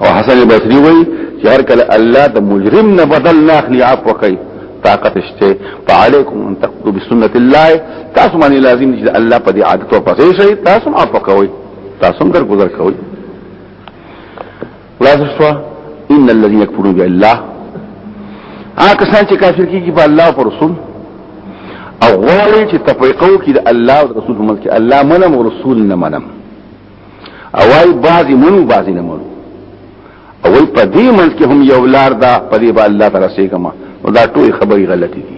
او حسن بصری وای چې هر کله الله د مجرم نه بدل نه اخلي عفو کوي طاقت شته فعليكم ان تقضوا بسنه الله تاسو باندې لازم دي چې الله په دې عادت او پسې شي تاسو عفو کوي تاسو هم درګذر کوي خلاص شو ان الذين يكفرون بالله هغه سان چې کافر کیږي په الله او رسول او غواړي چې تفریقو کې د الله او رسول په ملک الله منم او رسول نه منم او وايي بعضي منو بعضي نه منو او وي په دې منځ کې هم یو لار دا په دې باندې الله تعالی سي کما دا ټول خبري غلطي دي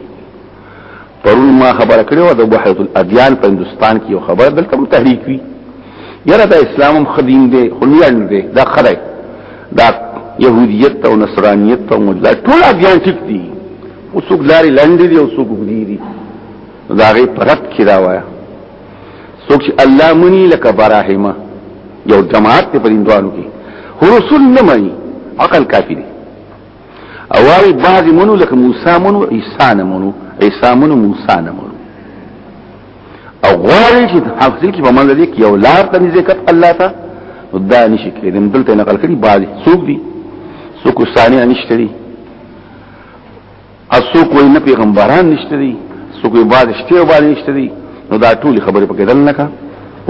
پرون ما خبره کړې و د وحدت الادیان په هندستان کې یو خبر دلته هم تحریک وی یره دا اسلام هم خدین دی خو نه اړ دی دا خره دا يهوديت او نصرانيت او مجلا ټول ادیان ټیک دي او څوک لاري لاندې دي او څوک وګړي دي دا غي پرد کې دا وایا څوک چې الله مني لکه براهما یو جماعت په دین دوانو کې رسول نه مني عقل کافي دي او وای بعض منو لکه موسی منو عیسی نه منو عیسی منو موسی نه منو او غواړي چې حاصل کې په منځ دې کې یو لار ته نزدېکت الله ته دا نشي کېدم دلته نقل کړي بعض څوک دي څوک ثاني نشته دي اسو کوئی نه پیغمبران نشته دي سو کوئی بعد شته او بعد نشته دي نو دا ټول خبره پکې دل نه کا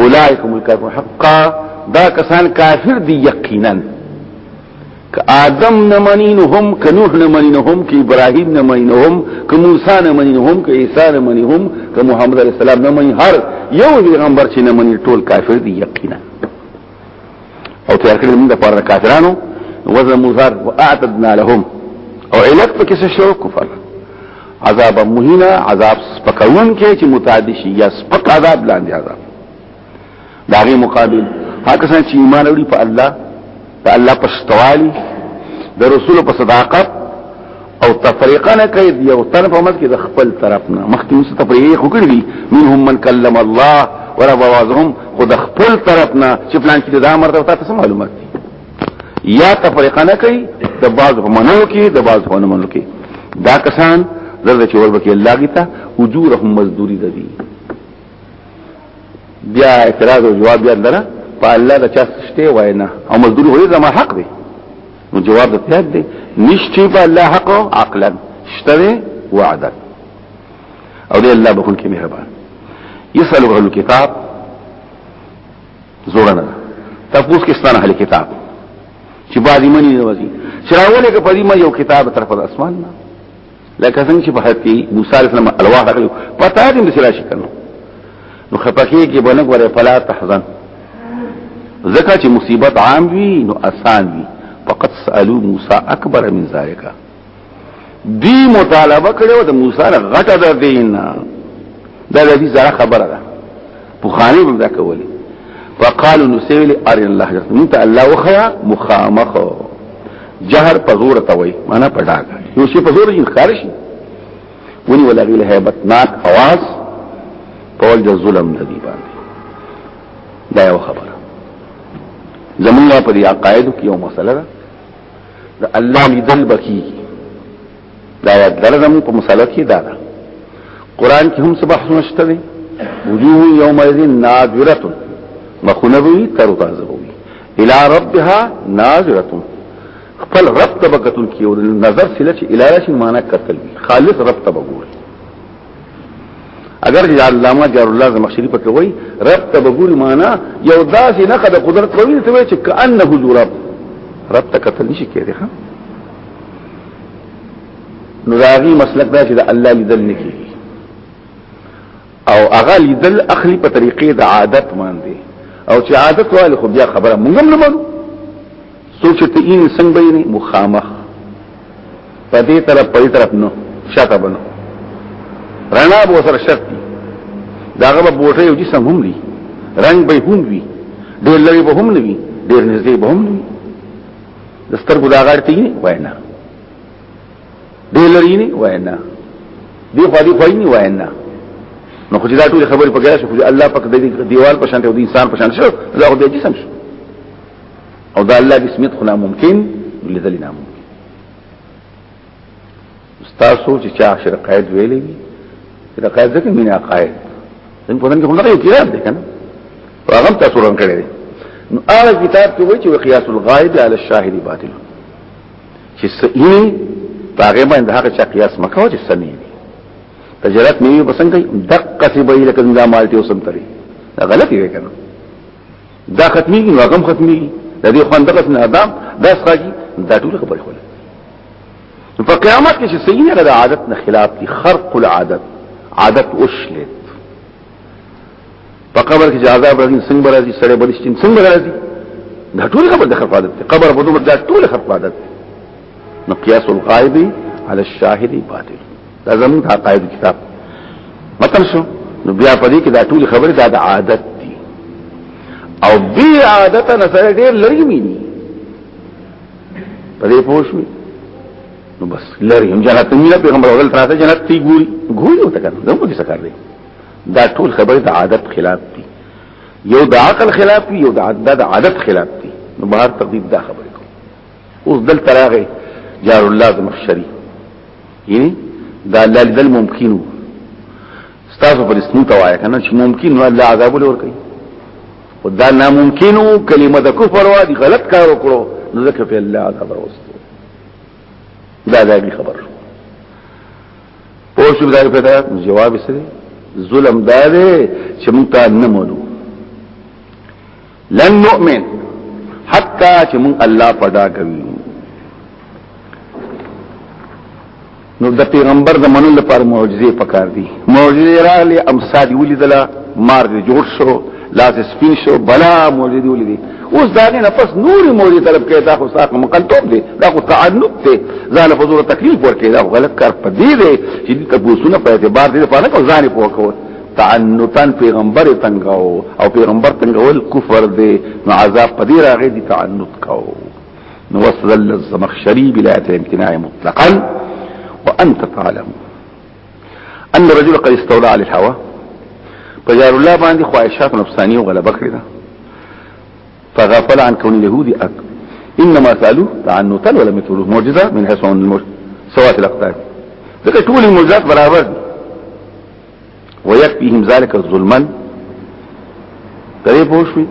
اولائکم الکافرون حقا دا کسان کافر دي یقینا که آدم نه مني نو هم که نوح نه مني نو هم که ابراهیم نه مني نو هم که موسی نه مني نو هم که عیسی نه مني هم که محمد علی السلام نه مني هر یو پیغمبر چې نه مني ټول کافر دي یقینا او تیار کړی موږ د پاره کافرانو وزن مزار واعتدنا لهم او علت پکې څه شو کفر عذاب مهینا عذاب سپکون کې چې متعدی شي یا سپک عذاب لاندې عذاب دا غي مقابل هغه څنګه چې ایمان لري په الله په الله په استوالي د رسول په صداقت او تفریقه نه کوي یو طرف هم کې د خپل طرف نه مخکې نو تفریقه وکړي دي منهم من کلم الله ورب وازهم خود خپل طرف نه چې پلان کې د امر ته تاسو معلومات یا تفریقه نه کوي د بعض په منو کې د بعض په منو کې دا کسان زرد چې وربکه الله غیتا اجورهم مزدوری دوی بیا اعتراض او جواب بیا لره په الله د چا سشته وای نه او مزدور هو زما حق دی نو جواب د پیاد دی نشتی په الله حق عقلا شته وعدا او دی الله بخون کې مهربان يسألك اهل الكتاب زورنا تاسو کې ستانه اهل کتاب چې باندې منی نه وځي چې راولې کې په دې ما یو کتاب طرف د اسمان نه لکه څنګه چې په حد کې موسی علیه السلام الواح راغلی پتا دې مثلا شي کنه نو خپکه کې بنګ وره فلا تحزن زکه چې مصیبت عام وي نو آسان وي فقط سالو موسی اکبر من ذالک دی مطالبه کړو د موسی غټه د دین دا د دې زړه خبره ده بخاری هم دا کولی فقالو نسویل ارین الله جهر منت الله وخیا مخامخ جهر پزور توی مانا پڑاگا یو شی پزور جن خارشی ونی ولا غیل حیبتناک آواز پول جا ظلم ندی باندی دا یو خبر زمونږ په دې عقایدو کې یو مسله ده د الله لیدل بکیږي دا یاد درزم په مسله کې دا ده قران کې هم صبح نشته دی وجوه یوم اذن نادره مخنبوی تر تازه وي الى ربها ناظره خپل رب تبکتون کې او نظر سله چې الى راشي معنا قتل خالص رب تبګوري اگر چې علامه جار الله زمخشري پکې وای رب تبګوري معنا یو داسې نه قد قدرت کوي ته چې کانه ذو رب رب تکتل نشي کېږي ها نو دا غي مسلک دا چې د الله لیدل نه کیږي او هغه لیدل اخلي په طریقې د عادت باندې او چې عادت واله خو بیا خبره مونږ هم نه مونږ سوچ ته یې څنګه به نه مخامخ په دې طرف په دې طرف نو شاته بنو رڼا به سره شرط دي داغه به بوټه یو جسم هم دي رنگ به هم وي ډېر لوی به هم نه وي ډېر نږدې به هم نه وي د سترګو دا غړ تیګنی وای نه دی لري نه وای نه دی خو دی خو نه وای نه نو خو دا ټول خبرې په ګیا شو خو الله پاک د دیوال په شان ته د انسان په شان شو دا خو د جسم شو او دا الله جسمیت خو ناممکن لیدل ناممکن تاسو چې چا شر قائد ویلې وي دا قائد ځکه مینا قائد ان په نن کې همدا یو کتاب دی کنه هغه تاسو رنګ کړی دی نو هغه کتاب کې وایي چې قیاس الغائب علی الشاهد باطل چې صحیح هغه باندې هغه چا قیاس مکو چې سمې دي تجارت نیو بسنګ دقه سی به لکه دا مالټي وسم تری غلطي وکنه دا ختميږي نو هغه ختميږي د دې خوان دغه نه ادم دا څنګه دا ټول خبرې خو په قیامت کې چې سینه غدا عادت نه خلاف دي خرق العادت عادت اوشلت په قبر کې عذاب راځي څنګه راځي سړې بلشتین څنګه راځي دا ټول خبر د خرق عادت قبر په دومره دا ټول خرق عادت نو قیاس القائد على الشاهد باطل دا زموږ د عقاید کتاب متن شو نو بیا په دې کې دا ټول خبره دا د عادت دي او بی عادت نه سره ډېر لري ميني په دې پوښوي نو بس لري هم جنت نه پیغمبر اول تر جنت تی ګوري ګوري او تکر زموږ څه کار دی دا ټول خبره د عادت خلاف دي یو د عقل خلاف یو د عادت خلاف دي نو بهر تقدید دا خبره اوس دل تراغه جار الله زمخشری یعنی دا الله دل ممکنو ستاسو پر اسنو توایا کنه چې ممکن نو الله عذاب لور کوي او دا ناممکنو کلمه د کفر وا دي غلط کار وکړو نو ځکه په الله عذاب راوستو دا دا خبر شو پوه شو دا په جواب سره ظلم دا دی چې موږ ته نه مونږ لن نؤمن حتا چې مون الله پدا کوي نو د پیغمبر د منلو لپاره معجزې پکار دي معجزې راغلي امثال ولیدله مار دې جوړ شو لاس سپین شو بلا موجود ولدي اوس دا نه نفس نور موجود طلب کوي دا خو ساق مقلتوب دي دا خو تعنق دي ځان په زور تکلیف ورکړي دا غلط کار پدې دي چې تاسو نه په اعتبار دې په نه کو ځان په وکړي تعنتن پیغمبر تنگاو او پیغمبر تنگاول کفر دی نو عذاب پدی راغی دی تعنت کاو نو وصل الزمخشری بلایت امتناع مطلقا وانت تعلم ان رجل قد استولى على الهوى فجار الله باندې خواهشات نفسانی او غلبه کړی دا فغفل عن كون اليهودي اك انما سالو تعنتا ولا مثله معجزه من حيث سوات الاقدار ذکر ټول معجزات برابر دي ويكفيهم ذلك ظلما ترې پوښوي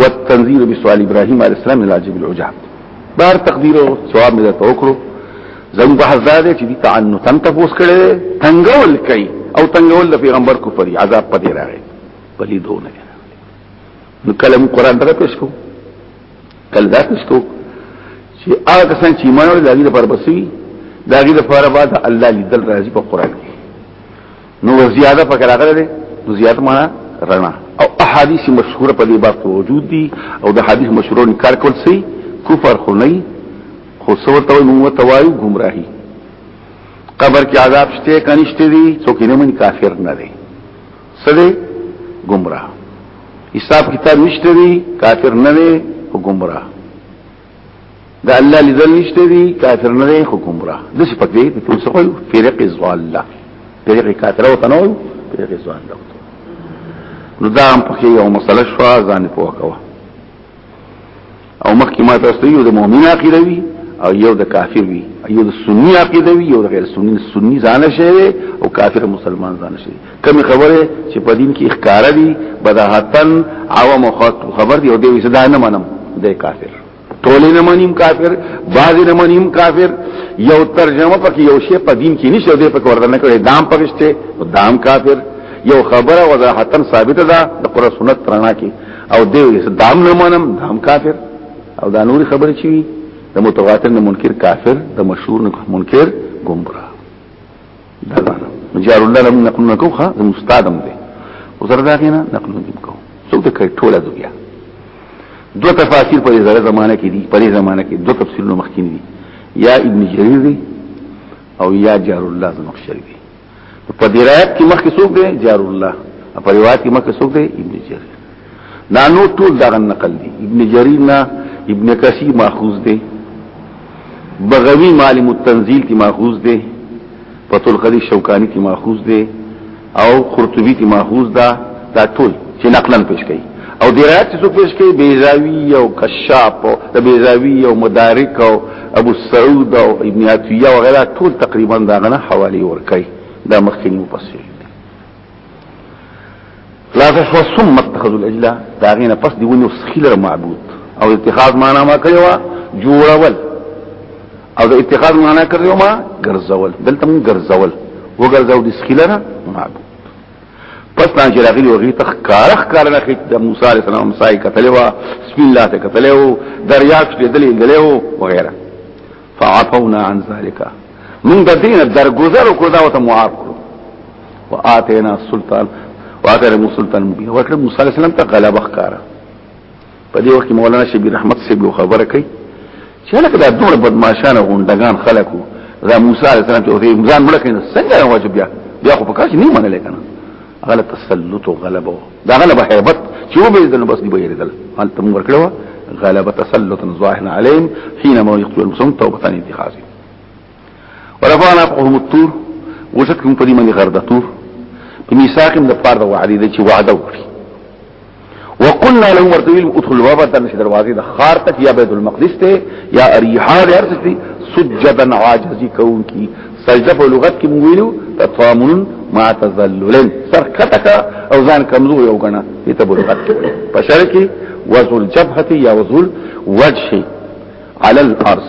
والتنذير بسؤال ابراهيم عليه السلام من العجب العجاب بار تقدير او ثواب مې ته وکړو زمو په حزاد چې دي تعنتن تفوس کړي تنگول کوي او تنگول د پیغمبر کو پري عذاب پدې راغی پلي دونه نو کلم قران ته پېښ کوو کله دا تاسو چې هغه کسان چې ایمان لري دغه لپاره بسوي دغه لپاره بعد الله لیدل راځي په قران کې نو زیاده پکې راغله ده نو زیات معنا رڼا او احادیث مشهوره په دې باب موجود دي او د حدیث مشهورو انکار کول سي کفر خو نه خو سو ته نو توایو گمراهي قبر کې عذاب شته کنيشته دي څوک نه من کافر نه دي سره گمراه حساب کتاب نشته دی کافر نه دی او گمراه دا الله لیدل نشته دی کافر نه دی خو گمراه د څه پکې د ټول څه وایو فرق ضاله فرق کافر او تنو فرق ضاله نو دا هم پکې یو مسله شو ځان په وکوه او مخکې ما تاسو یو د مؤمن عقیده وی او یو د کافر وی یو د سنی عقیده وی یو د غیر سنی سنی ځان شوی او کافر مسلمان ځان شوی کوم خبره چې په دین کې اخکار دي بداحتن عوام خبر دی او دی صدا نه منم د کافر ټول نه منیم کافر بعض نه منیم کافر یو ترجمه پکې یو شی په دین کې نشته دی په ورته نه کړي دام پکشته دام کافر یو خبره وضاحتن ثابته ده د قرآن سنت ترنا کې او دیو دام نه منم دام کافر او دا نور خبرې چی د متواتر نه منکر کافر د مشهور نه منکر گمراه دا دا جار الله لم نقل نکوخه د مستادم دی او سره دا غینا نقل نکوخه څوک د کړ ټوله دنیا دو تفاسیر په زړه زمانہ کې دي په دې زمانہ کې دو تفسیرونه مخکې دي یا ابن جریر دی او یا جار الله زمخشری دی په دې روایت کې مخکې څوک دی جار الله په روایت کې مخکې څوک دی ابن جرير دا نو ټول دا نقل دي ابن جرير نه ابن کثیر ماخوذ دی بغوی معلم التنزیل کې ماخوذ دی فتح القدیر شوکانی کې ماخوذ دی او قرطبی کې ماخوذ دا دا ټول چې نقلن پیش کړي او دی رات څو پیش کې بیزاوی او کشاف او د بیزاوی او مدارک او ابو سعود او ابن عطیه او غیره ټول تقریبا دا غنه حوالی ورکای دا مخکې مو پسې لا فشوا ثم اتخذوا الاجلا دا غینه پس دی ونی وسخیل معبود او اتخاذ معنا ما کړو جوړول او د اتخاذ معنا کړو ما ګرځول دلته مون ګرځول وګرځاو د سخیلره معبود پس نه چې راغلی وغي تخ کارخ کارنه خې د موسی عليه السلام سای کتلې وا بسم الله ته کتلې وو دریاب کې دلې دلې وو وغيرها فعفونا عن ذلك من د دینه درگذر کو دا وته معاف کړو واتینا سلطان واتینا سلطان مبین ورته موسی عليه السلام ته غلبه ښکارا په دې وخت کې مولانا شبیر رحمت صاحب یو خبره کوي چې لکه دا دومره بدمعشانه غونډګان خلکو دا موسی علیه السلام چې اوسې ځان مړ کړي څنګه راوځي بیا بیا خو په کار کې نه منل کنه هغه تسلط او غلبه دا غلبه هیبت چې و به دې بس دی به یې دل حال تم ورکړو غلبه تسلط ظاهر عليهم حينما يقتل المسلمون توبه ثانيه اتخاذهم ورفعنا فوقهم الطور وشکم په دې باندې غر د طور په میثاقم د پاره د وعده دي چې وعده وکړي وقلنا لهم ارتویل ادخلوا بابا تنش دروازه د خار تک یا بیت المقدس ته یا اریحا د ارض ته سجدا عاجزی کون کی سجده په لغت کې موږ ویلو تطامن ما تذللن سر کتک او ځان کمزور یو کنه ته په لغت کې په شر کې وزل جبهه یا وزل وجه على الارض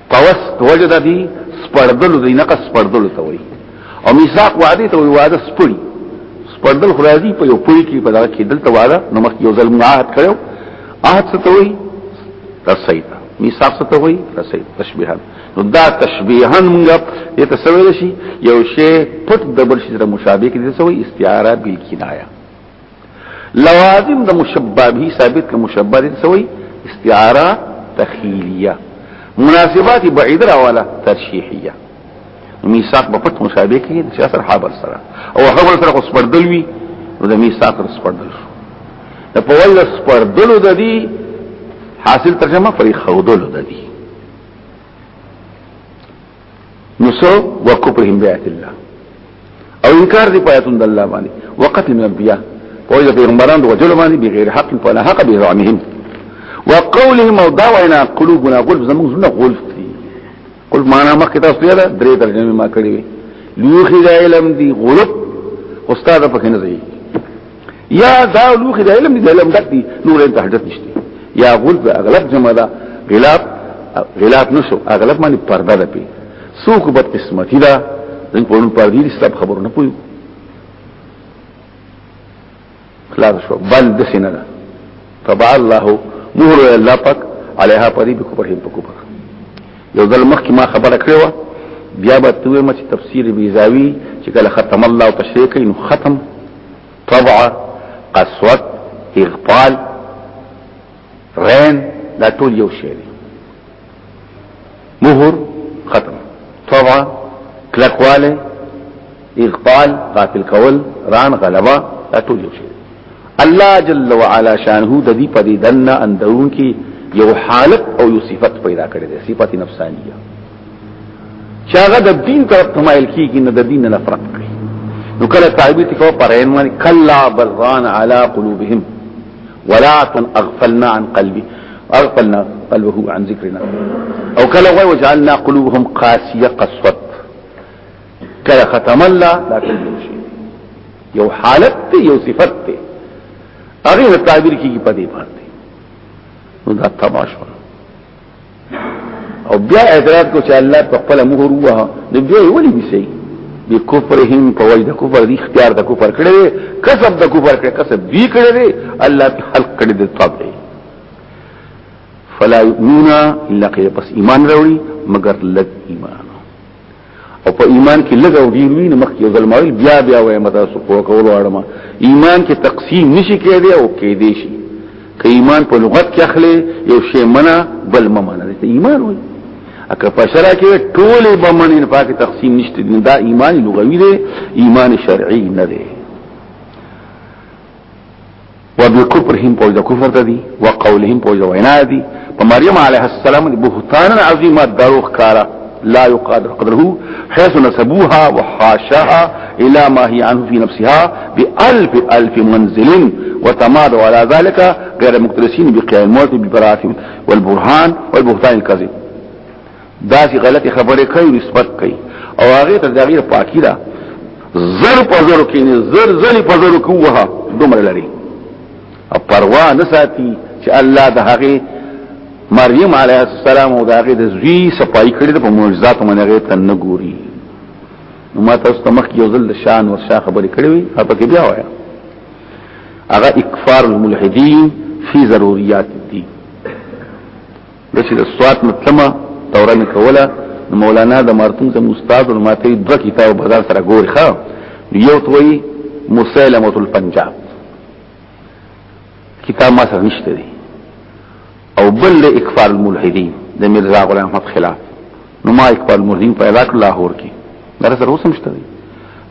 قوس وجه د دې سپړدل د نقص سپړدل ته وایي او میثاق وعده ته وایي وعده سپړي سپړدل خو راځي په یو پوي کې په دغه کې دلته وعده نو مخ یو ظلم عهد کړو عهد څه ته وایي رسید میثاق څه ته وایي رسید تشبیها نو دا تشبیها موږ دې ته سوي شي یو شی پټ د بل شي سره مشابه کې دي سوي استعاره بالکنایه لوازم د مشبه به ثابت ک مشبه دې سوی استعاره تخیلیه مناسبات بعیده راواله ترشیحیه میثاق په پټ مشابه کې د شاسر حابر سره او حابر سره اوس پردل وی نو د میثاق سره پردل شو د په ول پردل د دې حاصل ترجمه پرې خودل د دې نو سو وکفرهم بیات الله او انکار دی پیاتون د الله باندې وقتل الانبیاء او د پیغمبران د وجل باندې بغیر حق فلا حق بزعمهم وقولهم او دعوینا قلوبنا قلب زمون زنه قلب دی قلب معنا مخکې تاسو یې دا درې ترجمه ما کړې وي لوخي دا علم دی غلط استاد پکې نه ځي یا دا لوخي د علم د علم دتی نور ته حاجت نشته یا غول په اغلب جمع ده غلاف غلاف نشو اغلب باندې پرده ده پی سوق بد قسمتی ده زنګ په نوم پردي دي سب خبرو نه پوي خلاص شو بل د سینه ده تبع الله مهر الله پاک عليها پری به کوپر هیم په کوپر یو ځل مخکې ما خبره کړې و بیا به ته وایم چې تفسیر بیزاوی چې کله ختم الله تشریح کوي نو ختم طبع قسوت اغفال رین دا ټول یو شی دی مهر ختم طبع کلکواله اغفال غافل کول ران غلبا دا ټول یو شی الله جل وعلا شانه د دې په دې دنه اندرون کې یو حالت او یو صفت پیدا کړی دی صفت نفسانیه چې هغه د دین طرف تمایل کیږي نه د دین نه نفرت کوي نو کله تعبیر تکو پر عین باندې کلا بران علی قلوبهم ولا اغفلنا عن قلبي اغفلنا قلبه عن ذکرنا او کله وجعلنا قلوبهم قاسيه قسوه کله ختم الله دا ټول شي یو حالت ته یو صفت ته هغه تعبیر کیږي په دې باندې نو دا تماشا او بیا اعتراض کو چې الله په خپل مهر وه نو بیا ولې نسی بی کفرهم په وجه د کفر دی اختیار د کفر کړی کسب د کفر کړی کسب دی کړی الله په خلق کړی د طب دی فلا یؤمنون الا قیل پس ایمان راوړي مگر لږ ایمان او په ایمان کې لږ او ډیر وی نه مخکې یو ځل ماویل بیا بیا وای متا سو په کولو اړما ایمان کې تقسیم نشي کېدی او کېدی شي که ایمان په لغت کې اخلي یو شی منع بل ممنع دی ایمان وای اکه په شرع کې ټول به منع نه پاکه تقسیم نشته دا ایمان لغوي دی ایمان شرعي نه دی وابن کفرهم پوجا کفر ته دي وقولهم پوجا وینا دي په مریم عليه السلام بهتان عظیمه دروغ کارا لا يقادر قدره حيث نسبوها وحاشاها الى ما هي عنه في نفسها بألف ألف منزل وتمادوا على ذلك غير مقترسين بقيام الموت بالبراءة والبرهان والبهتان الكذب دا چې غلطي خبره کوي نسبت کوي او هغه ته دغه پاکي ده زر په زر کې نه زر زر په زر کې وها دومره لري او پروا نه ساتي چې الله د هغه مریم علیه السلام او د هغه د زوی صفای کړی په معجزات باندې هغه ته نه ګوري نو ما تاسو ته مخکې یو ځل شان او شاخ خبرې کړې وي هغه کې بیا وایا هغه اکفار الملحدین فی ضروریات الدین د چې د سوات مطلمه دوره مې کوله مولانا د مارتون زم استاد او ماته دوه کتاب بازار سره ګوري ښا یو توي مسلمه الپنجاب کتاب ما سره نشته دی او بل له اکفار الملحدین د مرزا غلام احمد خلاف نو ما اکفار الملحدین په عراق لاهور کې در سره اوسم شته دی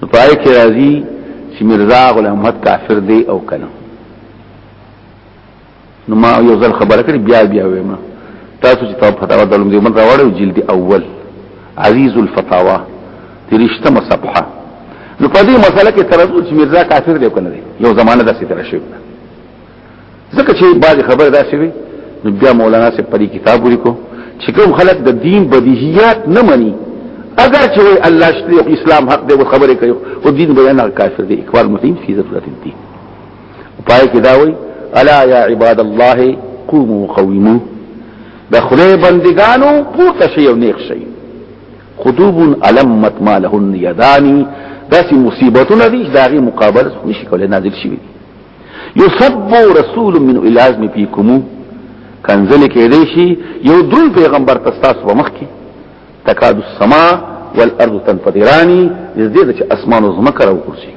نو پای کې راځي چې مرزا غلام احمد کافر دی او کنه نو ما یو ځل خبره کړې بیا بیا وایم تاسو چې تاسو فتاوا د علم دیوبند راوړو جلد اول عزیز الفتاوا ترشتمه صفحه نو په دې مسله کې ترجمه چې مرزا کافر دی کنه یو زمانه داسې تر شي ځکه چې بعض خبره داسې وي نو بیا مولانا سے پری کتاب ولیکو چې کوم خلک د دین بدیهیات نه مني اگر چې الله شته اسلام حق دی خبره کوي او دین بیان کافر دی اقوال مسلم فی ذات الدین پای کې دا وایي الا یا عباد الله قوموا قوموا د خدای بندگانو پورته شي او نیک شي خطوب علمت ما لهن یدانی داسې مصیبتونه دي چې داغه مقابله نشي کولای نازل شي یصب رسول من الازم فیکم کنزل کې دی شي یو دل پیغمبر تاسو په مخ کې تکاد السما والارض تنفطرانی دې چې اسمان او زمکه راوکړي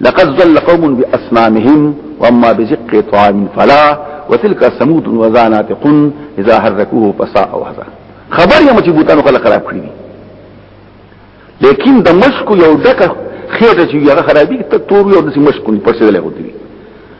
لقد ظل قوم بأسنامهم وما بزق طعام فلا وتلك سمود وزاناتق اذا حركوه فساء وحزا خبر یم چې بوتانو خلک خراب کړی دي لیکن د مشکو یو ډکه خېټه چې هغه خرابې ته تور یو د مشکو په څیر له غوډي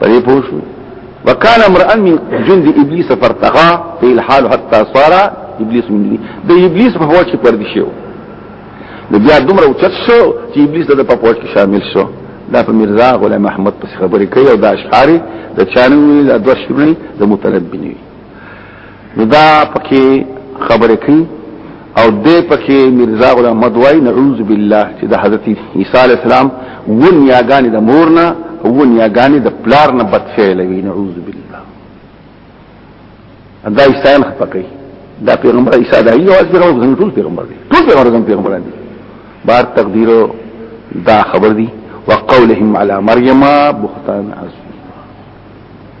پرې پوښو وکال امرأن من جند ابلیس فرتقا فی الحال حتی صارا ابلیس من دی د ابلیس په هوش کې پردي شو نو بیا دومره اوچت شو چې ابلیس د په هوش کې شامل شو دا په مرزا غلام احمد پس خبرې کوي او دا اشعاري د چانوي د دوه شپني د متنبي دا پکې خبره کوي او دې پکې مرزا غلام مدوای نعوذ بالله چې د حضرت عیسی علی السلام ونیاګانې د مورنا ونیاګانې د پلار نه بد فعل وی نعوذ بالله دا عیسی نه خپکې دا پیغمبر عیسی دا یو از پیغمبر څنګه ټول پیغمبر دي ټول پیغمبر څنګه پیغمبر دي بار تقدیر دا خبر دي وقولهم على مریم بهتان عظیم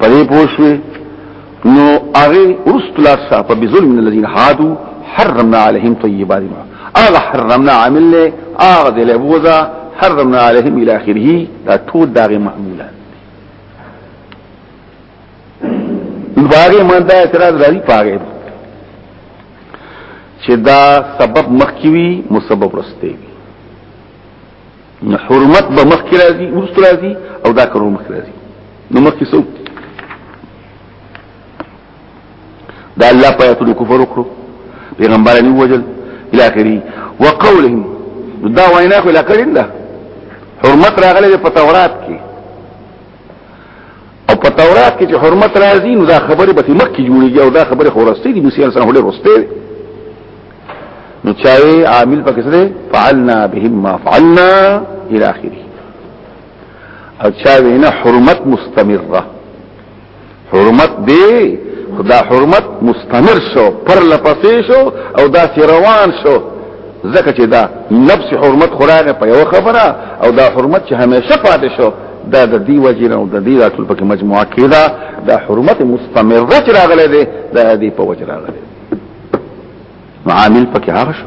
پدې پوښوي نو هغه ورست لار صاحب په ظلم من الذين هادو حرمنا عليهم طيبات ما هغه حرمنا عامل له هغه د لبوزا حرمنا عليهم الى اخره دا ټول داغه معموله باغه من دا اعتراض راځي پاره چې دا سبب مخکوي مسبب رسته وي نو حرمت به مخ کې راځي ورست راځي او دا کارو مخ راځي نو مخ کې څوک دا الله په یاتو کفر وکړو پیغمبرانی وجل الى اخره وقولهم دا وینا خو لا کړین ده حرمت راغله په تورات کې او په تورات کې چې حرمت راځي نو دا خبره به مخ کې جوړیږي او دا خبره خورسته دي موسی سره هله رسته نو چاوي عامل پکې سره فعلنا بهم ما فعلنا الى اخره او چاوي نه حرمت مستمره حرمت دی خدا حرمت مستمر شو پر لپسې شو او دا روان شو ځکه چې دا نفس حرمت خوراغه په یو خبره او دا حرمت چې همیشه پاتې شو دا د دی وجنه او د دی راتل په مجموعه کې دا د حرمت مستمره چې راغله ده د دې په وجه راغله معامل پکې هغه شو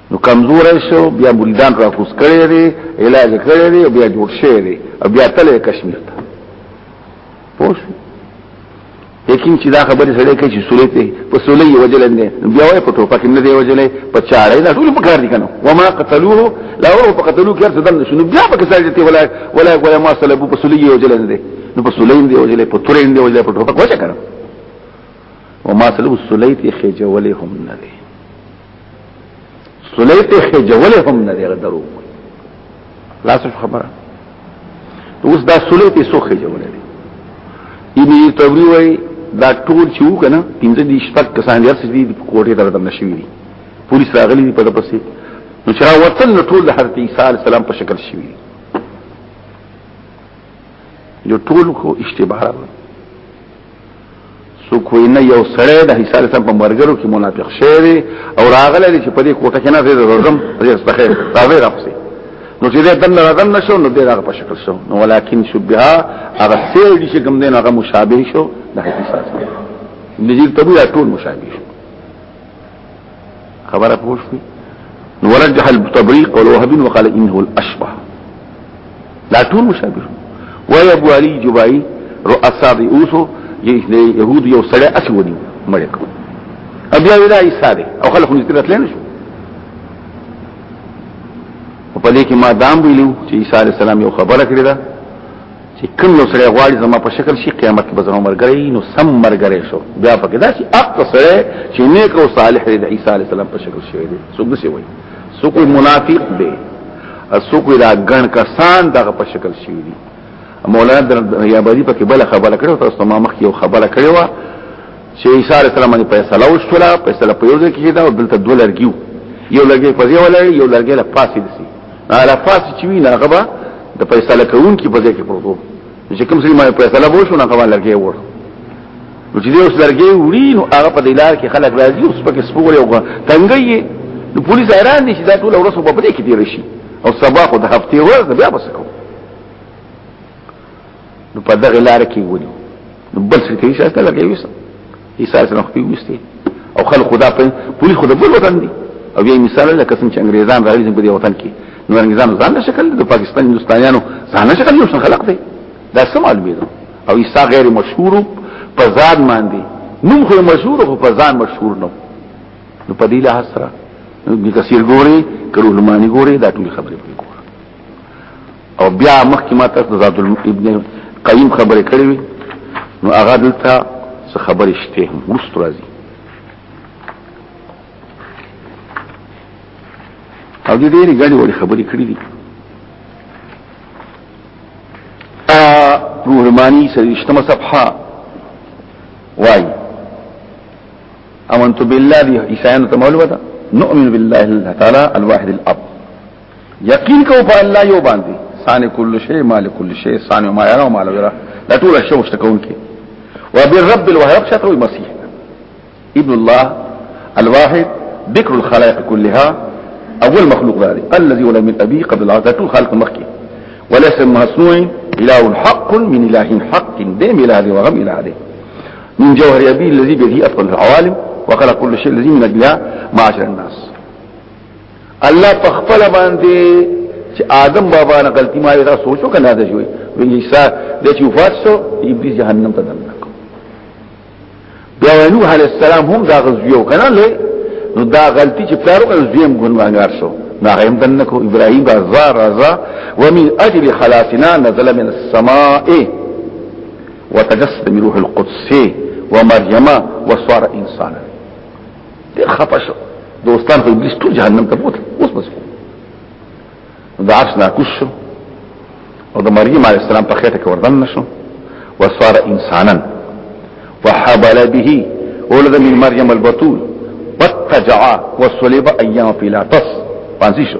نو کمزورې شو بیا مریدان را کوس کړي دي علاج کړي دي بیا جوړ شي دي بیا تلې کشمیر ته پوه لیکن چې دا خبره سره کوي چې سولې ته په سولې یو وجل نه بیا وای په ټوپک نه دی وجلې په چاړې دا ټول په کار دي کنه و ما قتلوه لا هو په قتلوه کې ارته دم شنو بیا په کسر دي ولا ولا ولا ما صلیبو په سولې یو وجل نه دی نو په سولې دی وجلې په تورې دی وجلې په ټوپک وځه کړه و ما صلیبو سولې ته خجولې هم نه دی سلی په خجوله هم نه لري درو لاس خبره اوس دا سلی په سو خجوله دي ابن تبری وای دا ټول چې وکنه پنځه دي شپږ کسان دي چې دي کوټه در دم نشوي دي پولیس راغلي دي په دپسې نو چې راوتل نو ټول حضرت عیسی علی السلام په شکل شوی یو ټول کو اشتباه راغلی سو کوئی نه یو سړی د عیسی علیه السلام په مرګرو کې منافق شوی دی او راغلی دی چې په دې کوټه کې نه دی ورځم دې استخیر راوي راپسې نو چې دې دن نه دن نشو نو دې هغه په شکل شو نو ولیکن شبها هغه سیر دي چې کوم دین هغه مشابه شو د عیسی علیه السلام نجیب تبو یا ټول مشابه شو خبره پوه شوي نو ورجح الطبري قول وهب وقال انه الاشبه لا ټول مشابه وای ابو علي جبائي رؤسا دی اوسو يهود یو سړی اسونی مړ کو بیا ویلا عیسی دی او خلک نږدې راتلل نشو په دې کې ما دام ویلو چې عیسی علی السلام یو خبره کړې ده چې کوم یو سره غواړي زما په شکل شي قیامت کې بزنه مرګري نو سم مرګري شو بیا پکې دا چې اق سره چې نیک او صالح دی عیسی علی السلام په شکل شوی دی څوک څه وایي څوک منافق دی څوک دا ګڼ کسان دغه په شکل شوی دی مولانا در یا بری پکې بل خبره کړو تاسو ما مخ یو خبره کړو چې عیسی علی السلام باندې فیصله وشوله فیصله په یو ځای کې دا دلته دوه لرګیو یو لرګي په یو لرګي یو لرګي له پاسې دي على فاس چې وی نه غبا د فیصله کوون کې په ځای کې پروتو چې کوم څه ما فیصله وو شو نه غبا لګي وړ نو چې اوس لګي وړي نو هغه په دلار کې خلک راځي اوس پکې سپوري او تنګي نو پولیس ایران دي چې دا ټول ورسو په دې کې دی رشي او سبا خو د هفته ورځ بیا بس کوم نو په دغه لار کې ونی نو بل څه کوي شاسته لګي وسه ایساس نه خپل وسته او خلک خدا په پولیس خدا په وطن دي او یې مثال لکه څنګه چې انګريزان راغلي په دې وطن کې نو انګريزان ځان شکل د پاکستان هندستانيانو ځان شکل یو څه خلق دي دا سم معلومه ده او ایسا غیر مشهور په ځان باندې نوم خو مشهور خو په ځان مشهور نو نو په دې له سره د کثیر ګوري کړو لمانی ګوري دا ټول خبرې او بیا مخکې ما تاسو ذات ابن قیم خبرې کړې وي نو هغه دلته څه خبرې شته هم ورست راځي او دې ډېری غړي وړي خبرې کړې دي ا روحمانی سرشتمه صفحه وای امنت بالله دي عیسایانو ته معلومه ده نؤمن بالله تعالی الواحد الاب یقین کو په الله یو باندې سان کل شی مال کل شی سان ما یرا او مال یرا دا ټول شی مشتکون کی و بالرب الوهاب شکر المسیح ابن الله الواحد ذکر الخلائق كلها اول مخلوق ذلك الذي ولم من ابي قبل العذاب ټول خلق مخکی وليس مصنوع اله حق من اله حق دیم اله دی وغم اله دی من جوهر ابي الذي به افضل العوالم وخلق كل شيء الذي من اجلها معاشر الناس الله په خپل باندې چې آدم بابا نه غلطي ما دا سوچو کنه دا شوی وی عیسی د چې وفات شو ابلیس جهنم ته دننه کو بیا نوح علی السلام هم دا غزیو کنه لې نو دا غلطي چې پلارو کنه زیم ګناګار شو نا غیم دننه کو ابراهیم رضا رضا ومن اجل خلاصنا نزل من السماء وتجسد من روح القدس ومريم وصار انسانا ډېر خپه شو دوستان خو ابلیس ټول جهنم ته بوتل اوس بس د عرش ناکوش شو او د مریم علیه السلام په خېټه کې وردن نشو وصار انسانا وحبل به ولد من مریم البتول واتجعا وصلب ایام پیلاتس پانسی شو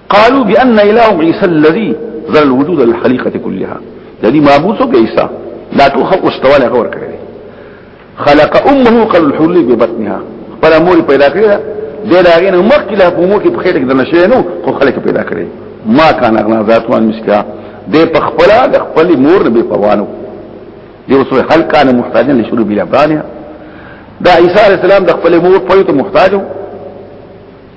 قالوا بان اله عيسى الذي ذل الوجود الخليقه كلها الذي معبود سو عيسى لا تو خلق استواله غور کړی خلق امه قبل الحل ببطنها پر امور پیدا کړی د راغې نو مخ کې له کومو کې په خېټه کې د نشه نو خو خلک پیدا کړی ما کان اغنا ذاتوان مسکا د پخپلا د خپل مور به پوانو دی اوس هل کان محتاجن لشروع بلا برانه دا عیسی علی السلام د خپل مور په ته محتاجو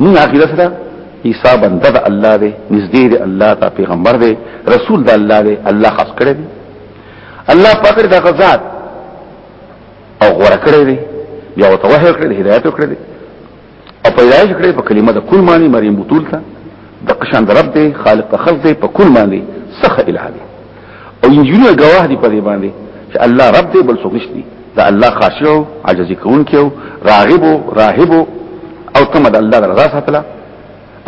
مونږ عقیده سره عیسی بنده د الله دی نږدې دی الله ته پیغمبر دی رسول د الله دی الله خاص کړی دی الله پاک دې دغه ذات او غوړه کړی دی بیا وته وحی کړی دی هدایت کړی دی او پیدا یې کړی په کلمه د کل معنی مریم بتول ته د قشان د رب دی خالق خلق دی په کل معنی سخه الهه او انجنونه گواه دي په دې باندې چې الله رب دې بل څوک نشته دا الله خاشع او عاجز کوونکی او راغب او راهب او تم د الله رضا ساتله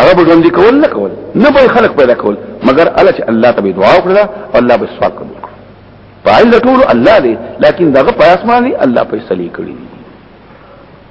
هغه به ژوند کول نه کول نه به خلق پیدا کول مګر الله چې الله ته دعا وکړه او الله به سوال قبول کړ فاعل ټول الله دې لکن دغه پیاس باندې الله پیسې کړی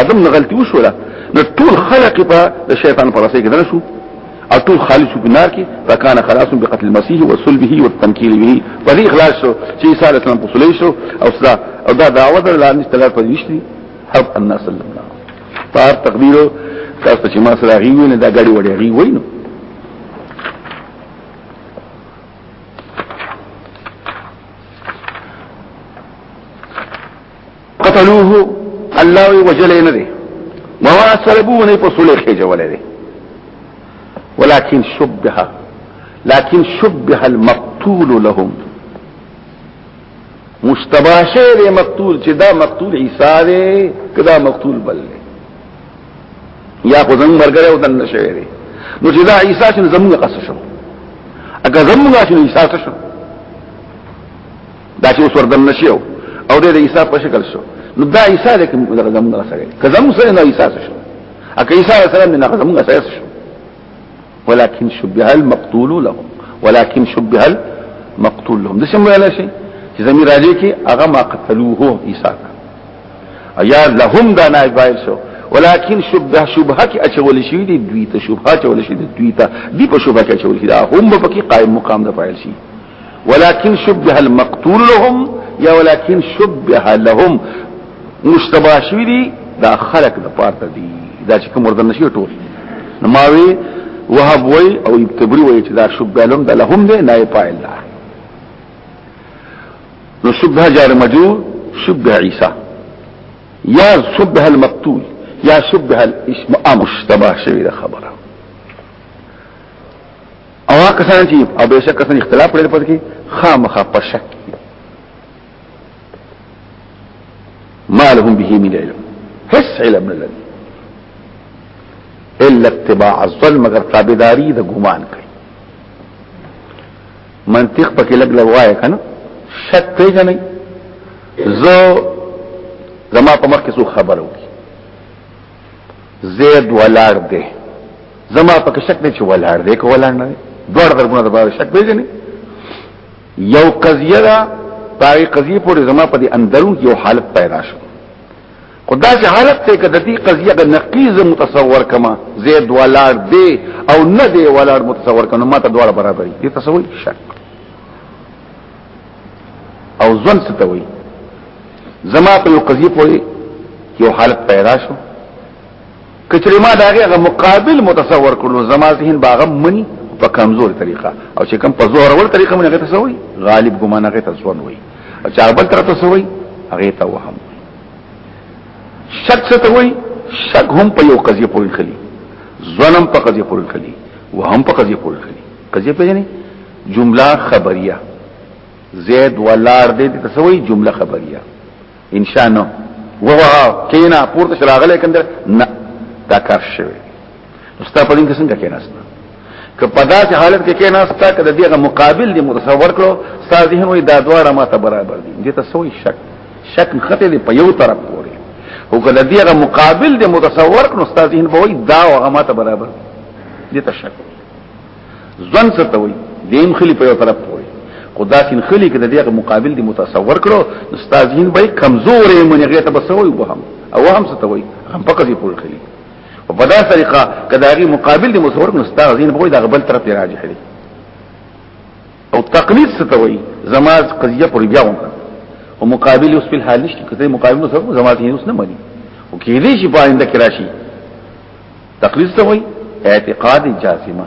آدم نه غلطي وشوله نو ټول خلق په شیطان پر راسي کېدل شو او ټول خالص په نار کې فکان خلاص بقتل المسيح وصلبه والتنكيل به فدي خلاص شو چې عيسى عليه السلام په صلیب شو او صدا او دا دعوه ده لا نشته لا پدېشتي حب الناس صلی الله طار تقدیر تاسو چې ما سره غي ویني دا غړي وړي غي وینو قتلوه الله وی وجلې نه دي وما صلبوه نه په صلح کې جوړې دي ولكن شبه لكن شبه المقتول لهم مشتباشه دې مقتول چې دا مقتول عیسی دی کدا مقتول بل دی یا خو زمون مرګره او دن نشوي دی نو چې دا عیسی چې زمونږه قصه شو اګه زمونږه چې عیسی شو دا چې اوس وردن نشي او او د عیسی په شکل شو نو دا عیسی د کوم دغه زمونږ سره که زمونږ سره نه عیسی شو اګه عیسی علیه السلام نه زمونږ سره شو ولكن شبه المقتول له ولكن شبه المقتول لهم دشم ویل شي چې زمير علي کې هغه ما قتلوه عیسی ایا لهم دا نائب فاعل شو ولكن شبه شبهه کې اچول شي دي دوی ته شبهه اچول شي دي دوی ته دی په شبهه کې اچول شي دا هم په کې قائم مقام د فاعل شي ولكن شبه المقتول لهم یا ولكن شبه لهم مشتبه شوی دی دا خلق د پارت دی دا چې کوم ورته نشي ټول نو ما وی وهب وی او تبری وی چې دا شبه لهم د لهم دی نه پایل دا نو شبه جار مجرور شبه عیسی یا شبه المقتول یا شبه الاسم امشتبه شوی دا خبره او هغه کسان چې او به شک کسان اختلاف لري پد کې خامخا په شک ما لهم به من علم هس علم نه لري الا اتباع الظن مگر تابعداري د ګمان کوي منطق پکې لګ لوای کنه شک پیژنې زه زما په مخ کې څو خبرو زید ولار دی زما پکې شک نه چې ولار دی کو ولار نه دوړ درګونه د بار شک پیژنې یو قضیه دا پای قضیه پورې زما په دې اندرون یو حالت پیدا شو خدا چې حالت ته کده دې قضیه د نقیز متصور کما زید ولار دی او نه دی ولار متصور کنه ما ته دوړ برابرې دې تصور شک او ځن ستوي زما په یو قضیه پوری یو حالت پیدا شو کچری ما داغه هغه مقابل متصور کړو زما ذهن باغ منی په کمزور طریقه او چې کم په زور ور طریقه منی هغه تسوي غالب ګمان هغه تسون وي او چې بل تر تسوي هغه ته وهم شک څه ته وي شک هم په یو قضیه پوری خلی ظلم په قضیه پوری خلی وهم په قضیه پوری خلی قضیه پیژنې جمله خبریه زید ولار دې ته سوې جمله خبریه ان شاء الله واه کینا پورته شراغله کندر نه دا کار شوی ستا په دین کې څنګه کیناست که په داسې حالت کې کیناست کده دغه مقابل دې متصور کړو ستا ذهن وي دا دواړه ما ته برابر دي دې ته سوې شک شک خته دې په یو طرف پورې او کله دغه مقابل دې متصور کړو ستا ذهن به وي دا هغه ما ته برابر دي دې ته شک ځن څه ته وي دیم خلی په یو طرف پوري خدا سین خلی کې د دې مقابل دی متصور کړو استاد هین به کمزور یې مونږ هغه ته بسوي وهم او هم څه ته وي هم په قضیه پوري خلی او په داسې طریقه کداغي مقابل دی متصور کړو استاد هین به د غبل طرف راجح دی او تقلید څه ته وي زماز قضیه پوري بیا وم او مقابل اوس په حال نشته کته مقابل سره زماز هین اوس نه مانی او کې دې شي پاینده کې راشي تقلید ته وای اعتقاد جازمه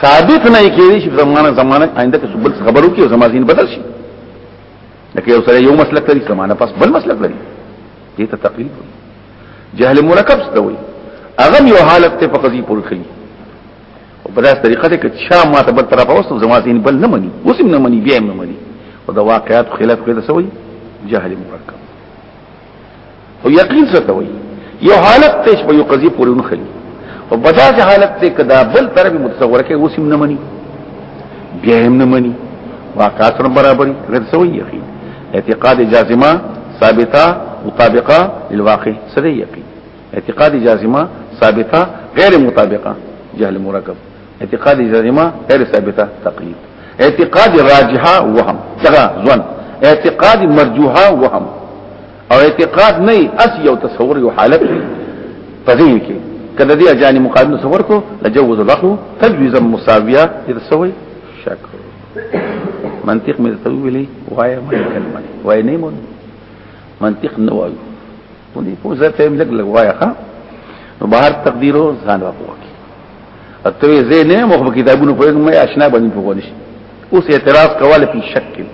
ثابت نه کېږي چې زمانه زمانه آینده کې بل خبرو کې زمانه دین بدل شي لکه یو سره یو مسلک لري زمانه پس بل مسلک لري دې ته تقلید وای جهل مرکب څه وای اغم یو حالت ته په قضیه پوری کوي او په داسې طریقه ده چې شام ماته بل طرف اوسه زمانه دین بل نه مني اوس هم نه مني بیا هم نه مني او د واقعیت خلاف کړه سوی جهل مرکب او یقین څه ته وایي یو حالت ته چې په یو قضیه پورې ونخلي او په داسې حالت ته کدا بل طرف متصور کې اوس هم نه مني بیا هم نه مني واقعات سره برابري غیر سوي یقین اعتقاد جازمه ثابته مطابقه للواقع سره یقین اعتقاد جازمه ثابته غیر مطابقه جهل مرکب اعتقاد جزمه غیر ثابته تقلید اعتقاد راجحه وهم څنګه ځوان اعتقاد مرجوحه وهم او اعتقاد نه اس یو تصور یو حالت په ذهن کې کله دې اجاني مقابل تصور کو لجوز الاخو تجویزا مساویه تسوي شک منطق مې ته ویلي وای ما کلمه وای نه مون منطق نه وایو ونی په ځای ته موږ لګوایا ها نو بهر تقدیرو ځان واپوه اته یې زه نه مخ په کتابونو په کومه آشنا باندې پوهول شي اوس اعتراض کواله په شک کې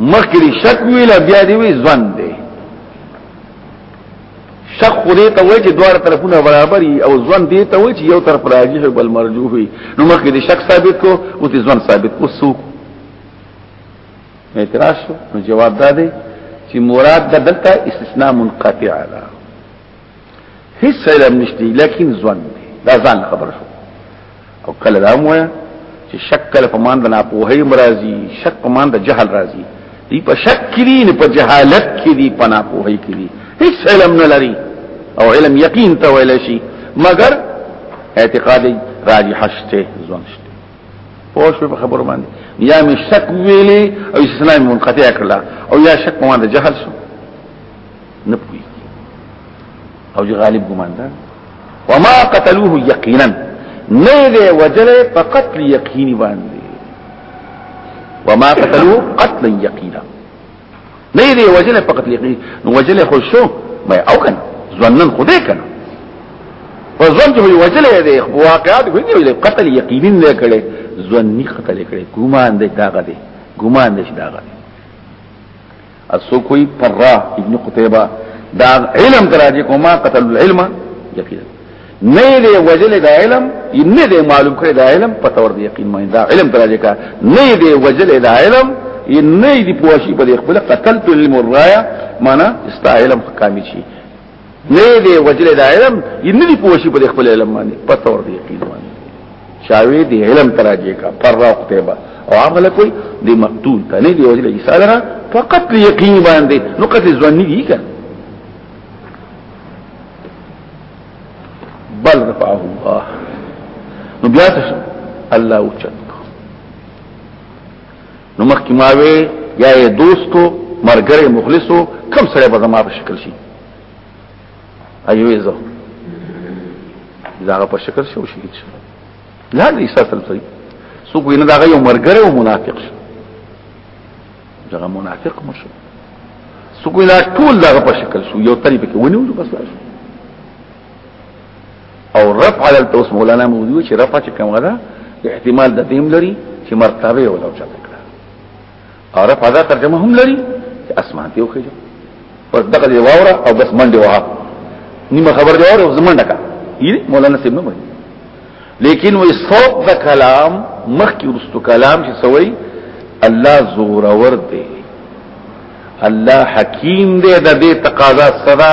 مخکې شک ویل بیا دی وی ځوان دی شک خو دې ته وایي چې دوه طرفونه برابر دي او ځوان دې ته وایي چې یو طرف راجح بل مرجوح وي نو مخکې دې شک ثابت کو او دې ځوان ثابت کو سو اعتراض نو جواب دا دی چې مراد د دلته استثناء منقطع ده هیڅ علم نشته لیکن ځوان دی دا ځان خبر شو او کله دا مو چې شک کله په مان د ناپوهۍ مرضی شک په مان د جهل راضی دی په شک کې نه په جهالت کې دی په ناپوهۍ کې دی هیڅ علم نه لري او علم یقین ته ویل شي مګر اعتقاد راجح شته ځوان شته پوه شو په خبرو باندې یا می شک ویلې او اسلام منقطع کړل او یا شک په مان د جهل شو نه پوي او جي غالب ګمان ده وما قتلوه يقينا نه دی وجله په قتل یقیني باندې وما قتلوه قتل یقینا نه دی وجله په قتل یقیني نو وجله خو شو ما او کنه ځنن خو دې کنه په ځوان کې وی وجلې دې واقعات وی دې قتل یقینا نه کړي ځواني قتل کړي ګومان دې داغه دې ګومان دې داغه دې السوقي قرا ابن قتيبه دا علم تراجي کوما قتل العلم يقين نه له وجل دا علم نه له معلوم کړی دا علم په تور دی یقین مې دا علم تراجي کا نه له وجل دا علم نه دی پوښي په خپل قتلت المرايا معنا است علم کامل شي نه دی وجل دا علم ان دي پوشي په خپل علم باندې پته ور دي یقین باندې شاوی دی علم تراجه کا پر راوخته با او عمل کوي دی مقتول ته نه دی وجل ایساله فقط یقین باندې نو قتل ځواني دي کنه بل رفعه الله نو بیا څه الله اوچت نو مخکې ما وی یا یې دوستو مرګره مخلصو کم سره به زما په شکل شي ایوې زه دا په شکل شو شي لا دې ساتل سي سو کوی نه دا یو مرګره او منافق شو دا منافق مو شو سو کوی لا ټول دا په شکل شو یو تری پکې ونیو بس لا شو او رفع على التوس مولانا موجود چې رفع چې کومه ده احتمال د دیم لري چې مرتبه ولا چا کړه او رفع دا ترجمه هم لري چې اسمان ته وخیږي پر دغه دی واوره او بس منډه وها نیمه خبر دی واوره او زمنډه کا یی مولانا سیمه وایي لیکن وې صوت د کلام مخ کې ورستو کلام چې سوي الله زور ور دی الله حکیم دی د دې تقاضا صدا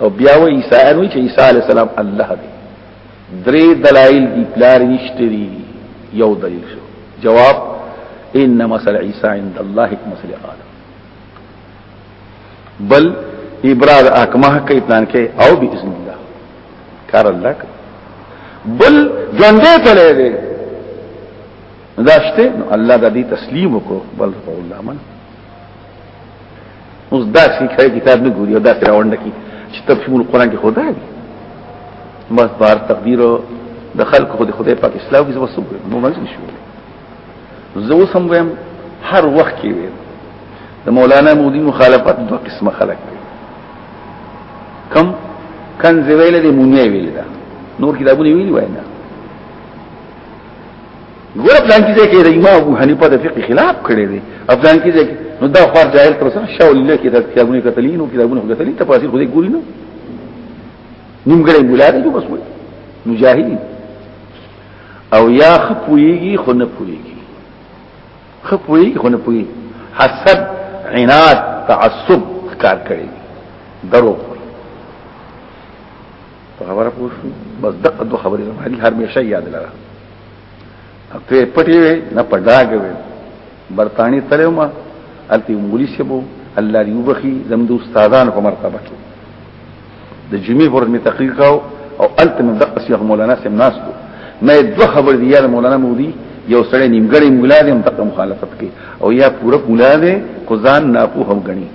او بیا و عیسایان وی چې عیسی علی السلام الله دی درې دلایل دی پلار نشته دی یو دلیل شو جواب ان مثل عیسی عند الله مثل آدم بل ابراز اکمه کې اطمینان کې او باذن الله کار الله کوي بل ژوندې تلې دي داشته الله د دې تسلیم وکړو بل الله من اوس دا چې کله کتاب نه ګوري او دا سره ورنه کی چې تفهیم القرآن کې خدا دی بس بار تقدیر او د خلق خود خدای پاک اسلام کې وسو نو مونږ نشو زه اوس هم وایم هر وخت کې ویم د مولانا مودي مخالفت دوه قسمه خلق دی کم کنز ویل دی مونږ ویل دا نور کتابونه ویل وای نه ګور پلان کې ځکه د امام ابو حنیفه د فقه خلاف کړی دی افغان کې ځکه نو دا خور جاهل پر سره شاو الله کې د کتابونو کتلین او کتابونو کتلین تفاصیل خو دې ګوري نو نیمګړې ګولاد جو بس وي مجاهدین او یا خپویږي خو نه پویږي خپویږي خو نه پویږي حسد عناد تعصب کار کوي درو په خبره پوه شو بس دغه دوه خبرې زما دي همیشه یاد لره ته پټې وې نه پډاګې وې برتانی تلو ما الته مولوی شبو الله دې وبخي زم د استادانو په مرتبه کې د جمعې ورځ می تقریر کاو او الته من دغه شیخ مولانا سم ناس کو مې دوه خبرې دی یاد مولانا مودي یو سړی نیمګړی مولا دې متقم مخالفت کوي او یا پوره مولا دې خدان ناپوه هم غني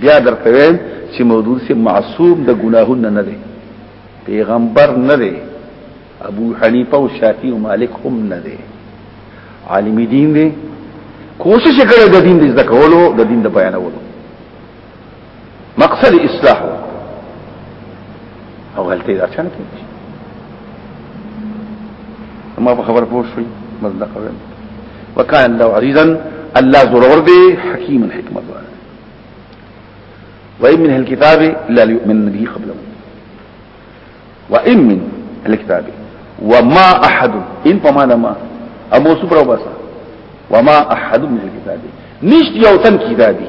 بیا درته ویم چې مودود سي معصوم د ګناهونو نه دی پیغمبر نه دی ابو حنیفه او شافعی او مالک هم نه دی عالم دین دی کوشش کړی د دین د ذکر کولو د دین د بیانولو مقصد اصلاح او غلطي دا چانه کوي ما په خبر پوه شوي مزدق ویم وکان الله عزیزا الله ضرور دی حکیم حکمت والا وإن من الكتاب لا يؤمن به قبله وإن من الكتاب وما أحد إن فما لما أمو سبر وبسا وما أحد من الكتاب نشت يوتن كتابي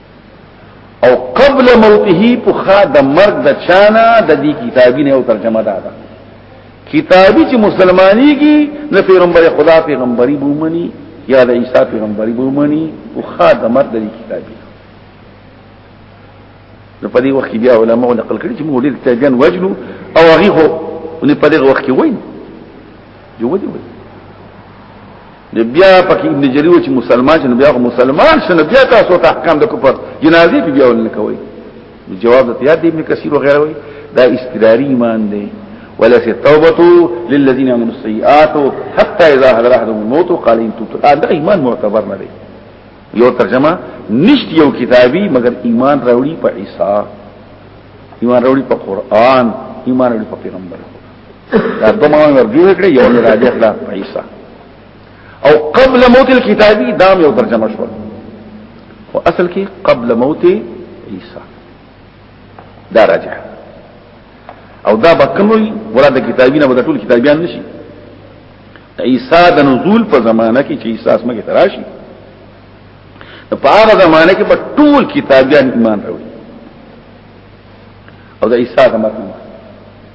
او قبل موته په خا د مرګ د چانا د دې کتابي نه او ترجمه ده دا کتابي چې مسلمانۍ کې نه پیغمبر خدا پیغمبري بومني یا د عیسی پیغمبري بومني په خا د مرګ د دې کتابي نو په دې وخت بیا علماء نقل کړي چې موږ ډېر کتابيان وجلو او هغه هو په دې وخت کې وایي جو ودی وایي نو بیا پکې ابن جریر چې مسلمان شنه بیا مسلمان شنه بیا تاسو ته احکام د کفر جنازي په بیا ولنه کوي جواب د یاد ابن کثیر وغیره وي دا استداري ایمان دی ولا توبه للذين من السيئات حتى اذا حضر احدهم الموت قال ان تبت دا ایمان معتبر نه دی یو ترجمه نشت یو کتابي مگر ایمان راوړي په عیسی ایمان راوړي په قران ایمان راوړي په پیغمبر دا دو معنی مرجوع کړی یو نه راځي خلاف عیسی او قبل موت الكتابي دا یو ترجمه شو او اصل کې قبل موت عیسی دا راځي او دا به کومي ورته کتابینه به ټول کتابیان نشي عیسی د نزول په زمانہ کې چې عیسی اسمه کې تراشي په هغه زمانه کې په ټول کتابيان ایمان راوړي او د عیسی د مرحوم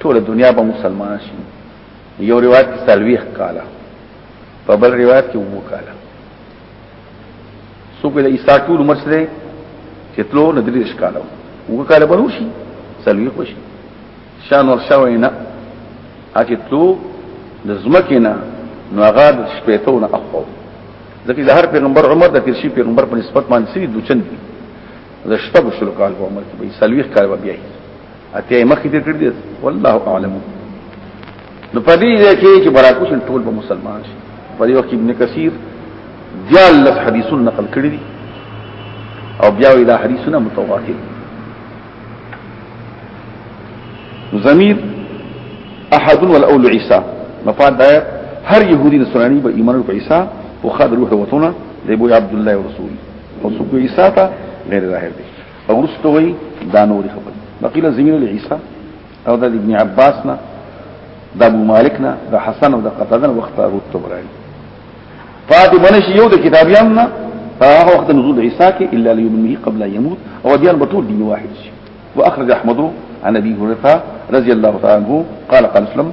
ټول دنیا به مسلمان شي یو روایت کې سلويخ کاله په بل روایت کې وو کاله سو په عیسی ټول عمر سره چې تلو نه درې ښکاله وو کاله بنو شي سلويخ وشي شان ور شوی نه اته تلو د زمکه نه نو هغه د شپېتو نه اخو ځکه د هر پیغمبر عمر د تیر شي پیغمبر په نسبت باندې سړي دوچن دي د شپږ شلو کال په عمر کې به سلويخ کال به بیا اته مخکې دې کړی دی والله اعلم نو په دې ځای کې چې براکوس ټول به مسلمان شي په دې وخت کې ابن کثیر دیال لس حدیثونه نقل کړی دي او بیا وی دا حدیثونه متواتر ضمیر احد والاول عیسی مفاد دا هر يهودي نصراني به ایمان په عیسی او خد روح وتونه دی بو عبد الله رسول او سو عیسی ته غیر ظاهر دی ورستو وی دا نور خبر بقیل زمین العیسا او دا ابن عباس نا دا ابو مالک نا دا حسن او دا قتادن وقت روت تبرائی فاتو بنش یو دا کتابیان نا فهو وقت نزول عیسا کی الا لیمنه قبل یموت او دیان بطول دین واحد شی واخرج احمدو عن ابي هريره رضي الله تعالى عنه قال قال اسلم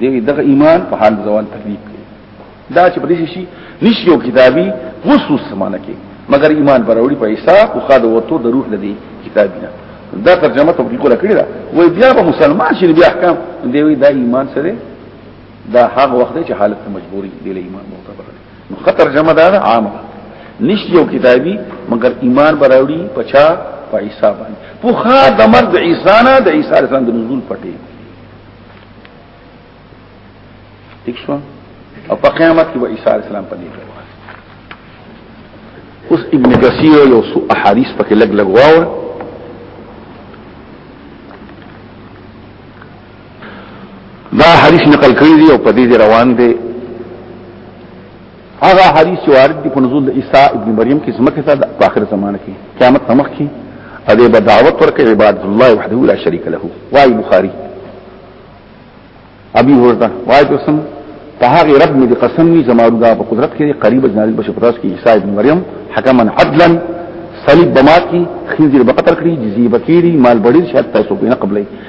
دی دغه ایمان په حال زوال تکلیف کوي دا چې په دې شي نشي یو کتابي غوسو سمانه کې مګر ایمان پروړي په حساب او خاله وته د روح لدی کتابینه دا ترجمه ته په کوله کړی دا وای بیا به مسلمان شي بیا احکام دی وی دا ایمان سره دا هغه وخت چې حالت ته مجبوري دی له ایمان معتبر نو خطر ترجمه دا عامه نشي یو کتابي مګر ایمان پروړي پچا په حساب باندې په خا د مرد عیسانا د عیسی السلام د نزول پټي ٹھیک شو او په قیامت کې به عیسی علی السلام په دې ځای اوس ابن کثیر یو سو احادیث پکې لګ لګ واور دا حدیث نقل کړی دی او په دې روان دی هغه حدیث چې وارد دي په نزول د عیسی ابن مریم کې زمکه ته په آخر زمانه کې قیامت تمخ کې اده به دعوت ورکړي عبادت الله وحده لا شریک له وای بخاری ابي هرره وای قسم په هغه رب مې قسم وي زمارو دا په قدرت کې قریب جنال بشو پتاس کې عیسی ابن مریم حکما عدلا صلیب بمات کی خنزیر بقتل کړي جزیه بکیری مال بډیر شاید پیسو په نه قبلې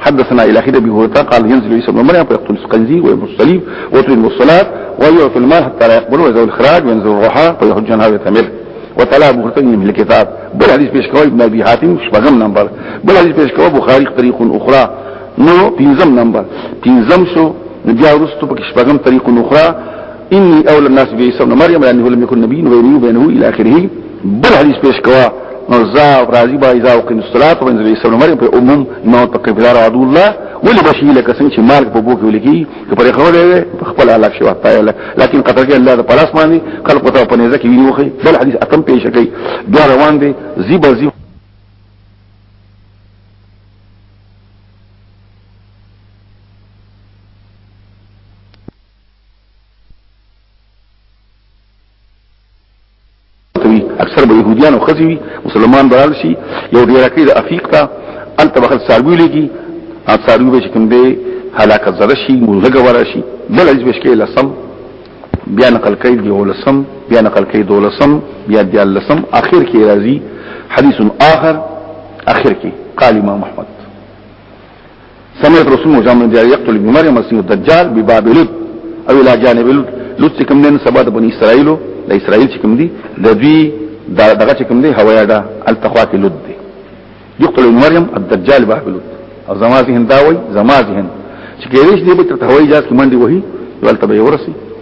حدثنا الى خير ابي هريره قال ينزل عيسى بن مريم فيقتل القنزي ويبر الصليب ويطلب الصلاه ويعطي المال حتى لا يقبل ويزول الخراج وينزل الروحه فيحج عنها ويتمر وتلا ابو هريره من الكتاب بل حديث پیش کوي ابن ابي حاتم شپږم نمبر بل حديث پیش کوي بخاري طريق اخرى نو پنځم نمبر پنځم شو بیا ورستو په شپږم طريق اخرى اني اول الناس بعيسى ابن مريم لانه لم يكن نبي غيره بينه الى اخره بل حديث پیش کوا نزا راضي با اذا وقم الصلاه وانزل عيسى ابن مريم په امم امام تقي بلار عبد الله ولي بشي لك سن چې مالک په بوکي ولکي چې پر خو دی په خپل علاقه شو تعالی لكن قطر کې الله د پلاس باندې خلق ته په نيزه کې ویوخي بل حديث اتم پیش کوي دوه روان دي زیبا زیبا اکثر به يهوديان او خزي وي مسلمان برال شي یو ډیر کې د افیق ته انت بخل ساروي لګي ا ساروي به کوم دی هلاک زره شي مولګه ورا شي بل از بشکې لسم بیا نقل کوي دی ولسم بیا نقل کوي دولسم بیا دی لسم اخر کې راځي حدیث اخر اخر کې قال امام احمد سمعت رسول الله جامع جاري يقتل ابن مريم اسمه الدجال بباب لد او الى جانب لد لد کوم دین سبا د بنی اسرائیل د اسرائیل چې کوم دي د دوی دغه چې کوم دي هوايا ده التقوا کې لد دي يقتل ابن مريم الدجال باب لد او زمازهن داوي زمازهن چې کېریش دی به تر هوايي جاز کې منډي وهي ولته به ورسي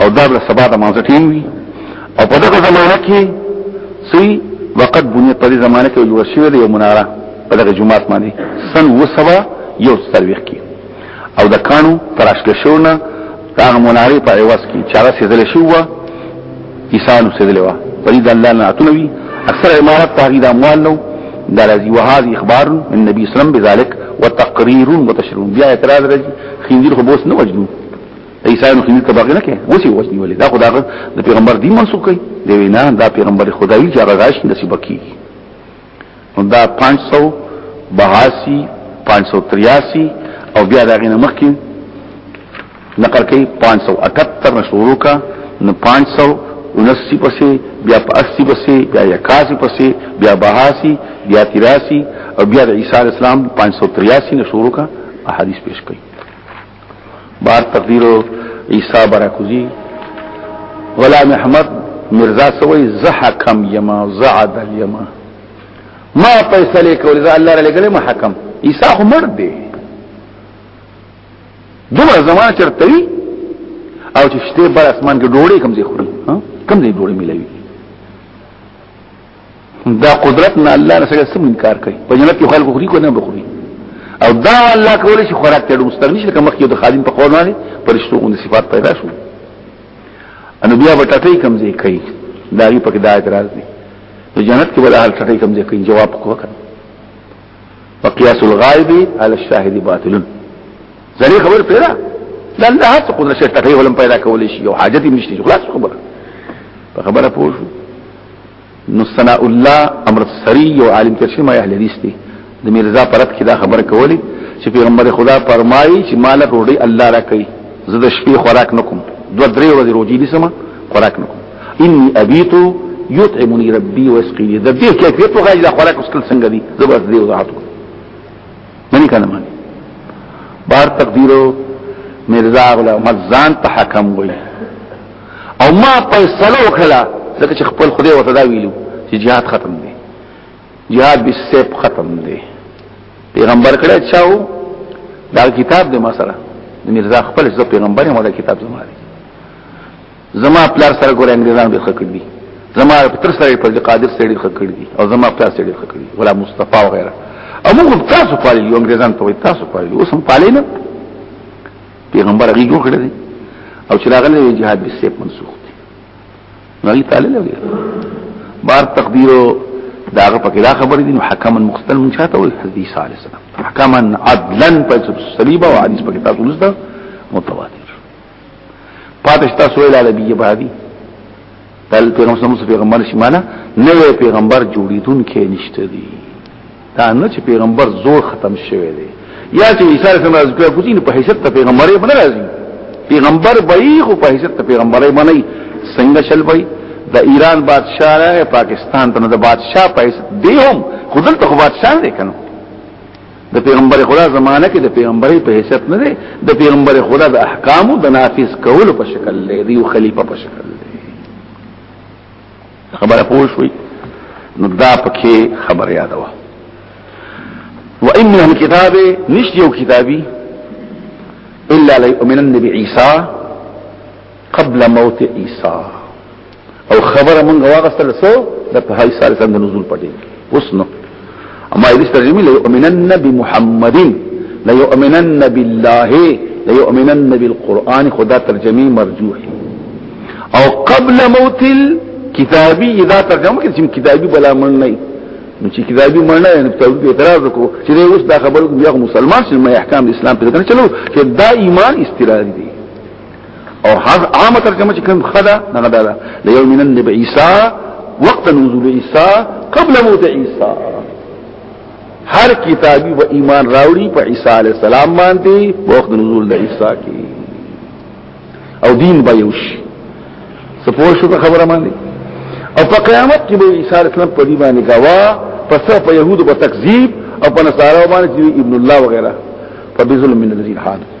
او دا د سبا د مانځه ټیم وي او په دغه زمانه کې سي وقت بنیت په دې زمانه کې جوړ شوی دی یو مناره په دغه جمعات باندې سن و سبا یو سرویخ کې او د کانو تراشل شو نه هغه مناره په عوض کې چاره سیدل شو و ایسانو سیدل و په دې د الله نه اتنوي اکثر امارات تغید اموال نو دا لذي وهذه اخبار النبي صلى الله عليه وسلم بذلك وتقرير وتشرير بیا اعتراض راځي خنزیر خو بوس نه وجدو عیسایانو خو دې تباغ نه کوي وسی وسنی ولې دا خدای د پیغمبر دین منسوخ کوي دی وینا دا پیغمبر خدای چې هغه راشي نصیب کی نو دا 582 583 او بیا دا غینه مخکې نقل کوي 578 نشورو کا نو 579 پسې بیا 80 پسې بیا 81 پسې بیا 82 بیا 83 او بیا د عیسی اسلام 583 نشورو کا احادیث پیش کړي بار تقدیر عیسی براکوزی غلام احمد مرزا سوی زه حکم یما زعد یما ما فیصله کول زه الله را لګل ما حکم عیسی خو مړ دی دومره زمانه چرته وی او چې شته بر اسمان کې ډوړې کم ځای خوري کم ځای ډوړې ملوي دا قدرت نه الله نه سره سم انکار کوي په جنت کې خلکو خوري کو نه بخوري او دا الله کولای شي خوراک ته مستغنی شي کوم کې د خادم په قول باندې پرشتو غو صفات پیدا شو ان بیا په ټټي کمزې کوي دا یې په کې دا اعتراض دي نو جنت کې بل حال ټټي کمزې کوي جواب کوه وقياس الغائب على الشاهد باطل ځنې خبر پیدا دا الله هڅه قدرت شي تکلیف ولم پیدا کولې شي او حاجت هم نشته خلاص خبره په خبره پوه شو نو ثناء الله امر سری او عالم ترشی ما اهل حدیث دي د مرزا پرد کې دا خبره کولې چې پیغمبر خدا فرمایي چې مال روړي الله را کوي زه د شپې خوراک نکوم دوه درې ورځې روزي دي سم خوراک نکوم اني ابيت يطعمني ربي ويسقيني د دې کیفیت وغاړي د خوراک اوس کل څنګه دي زبر دې وضاحت وکړم منی کنه مانی بار تقدیرو مرزا غلا مزان ته حکم وای او ما فیصله وکړه ځکه چې خپل خدای ورته دا ویلو چې jihad ختم دی jihad به سیف ختم دی پیغمبر کړه چاو دا کتاب دې ما سره مرزا خپل ځو پیغمبر هم دا کتاب زماره زما پلار سره ګور انګريزان ډېر خکړ دي زما تر سره پر قادر سره ډېر خکړ دي او زما پلار سره ډېر خکړ دي ولا مصطفی او غیره او موږ تاسو پالي یو انګريزان ته تاسو پالي اوس هم پالي نه پیغمبر هغه جوړ کړی او چې راغلی جهاد به سیف منسوخ دي نو هغه تعالی لوي بار تقدیر داغه پکې دا خبر دي حکما مقتل من شاته او حدیث علی السلام حکما عدلا په صلیبه او حدیث پکې تاسو لسته متواتر پاتش تاسو ویل عربی بادي تل پیغمبر صلی الله پیغمبر شمانه نوې پیغمبر جوړیدون کې نشته دي دا نه چې پیغمبر زور ختم شوی دی یا چې عیسی علیه السلام راځي کوزین په حیثیت ته پیغمبر یې بنه راځي پیغمبر به خو په حیثیت ته پیغمبر یې بنه څنګه شل وي د ایران بادشاہ راغی پاکستان ته نو د بادشاہ په حیثیت دی هم خودل ته بادشاہ دی کنه د پیغمبر خدا زمانہ کې د پیغمبري په حیثیت نه دی د پیغمبر خدا د احکامو د نافذ کولو په شکل لري دی خلیفہ په شکل لري خبره پوه شوي نو دا پکې خبر یادو و ان من الكتاب نشد یو کتابي الا ليؤمنن بعيسى قبل موت عيسى او خبره مونږ واغستل سو د په هاي سال څنګه نزول پټي اوس نو اما دې ترجمه له امنن بمحمد لا يؤمنن بالله لا يؤمنن بالقران خدا ترجمه مرجوح او قبل موت الكتابي اذا ترجمه کې چې کتابي بلا من نه نو چې کتابي مرنه نه په توګه اعتراض وکړو چې اوس دا خبره بیا مسلمان شنه احکام اسلام په ځکه چلو چې دا ایمان استراحت دی او هغه عامه ترجمه چې کوم خدا نه غدا ده ليوم نن بعيسى وقت نزول عيسى قبل موت عيسى هر کتابي و ایمان راوړي په عيسى عليه السلام باندې وخت نزول د عيسى کې او دین به یوش سپور شو خبره باندې او په قیامت کې به عيسى عليه السلام په دې باندې گواه پس په يهودو په تکذیب او په نصارا باندې ابن الله وغيرها فبظلم من الذين حادوا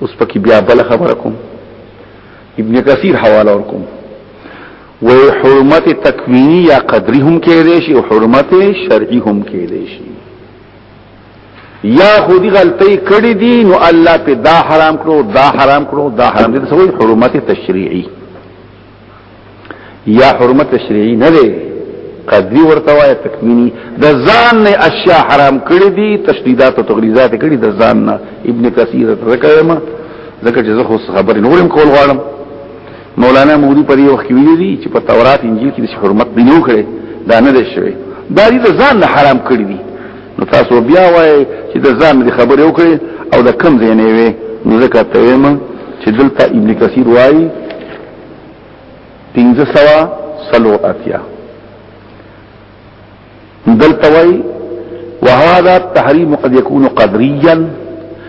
اوس پکې بیا بل خبره کوم ابن کثیر حواله ورکوم و حرمت تکوینی یا قدری هم کې دی شي او حرمت شرعي هم کې دی شي یا خودی غلطی کړی دی نو الله په دا حرام کړو دا حرام کړو دا حرام دي څه حرمت تشریعي یا حرمت تشریعی نه دی قدری ورته وای تکوینی د ځان نه اشیاء حرام کړی دي تشدیدات او تغلیظات کړی د ځان نه ابن کثیر ذکر ما ذکر چې زه خو خبرې نورم کول غواړم مولانا مودي پر یو وخت ویلي دي چې په تورات انجیل کې د حرمت بنو کړي دا نه دی شوی دا دې ځان نه حرام کړی دي نو تاسو بیا وای چې د ځان دي خبرې وکړي او د کم ځای نه وي نو ځکه ته وایم چې دلته ابن کثیر وای 1500 سلو اتیا دلته وای وهذا التحريم قد يكون قدريا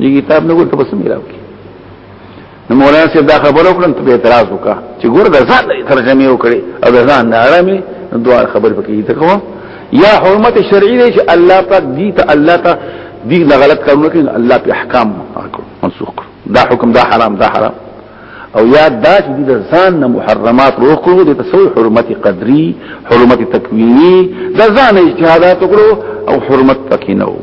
دې کتاب نه ګوت پس میراو کې نو مولانا صاحب دا خبر وکړم ته اعتراض وکا چې ګور د ځان ترجمه وکړي او د ځان نه اړمي دوه خبر پکې دي کوم یا حرمت شرعي دې چې الله پاک دې ته الله ته دې نه غلط کارونه کوي الله په احکام منسوخ کړ دا حکم دا حرام دا حرام او یا دا چې د ځان نه محرمات روکو د تسوی حرمت قدری حرمت تکوینی د ځان اجتهادات وکړو او حرمت پکې نه وو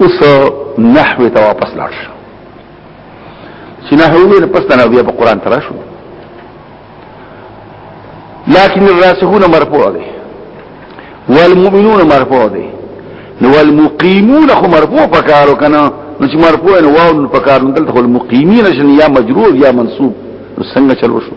اوس نحوی ته واپس لاړ شو چې نحوی ویل پس نه بیا په قران تر شو لكن الراسخون مرفوع دي والمؤمنون مرفوع دي نو المقيمون خو مرفوع پکارو کنه نو چې مرفوع نو واو نو پکار نو دلته المقيمين شن یا مجرور یا منصوب نو څنګه چلو شو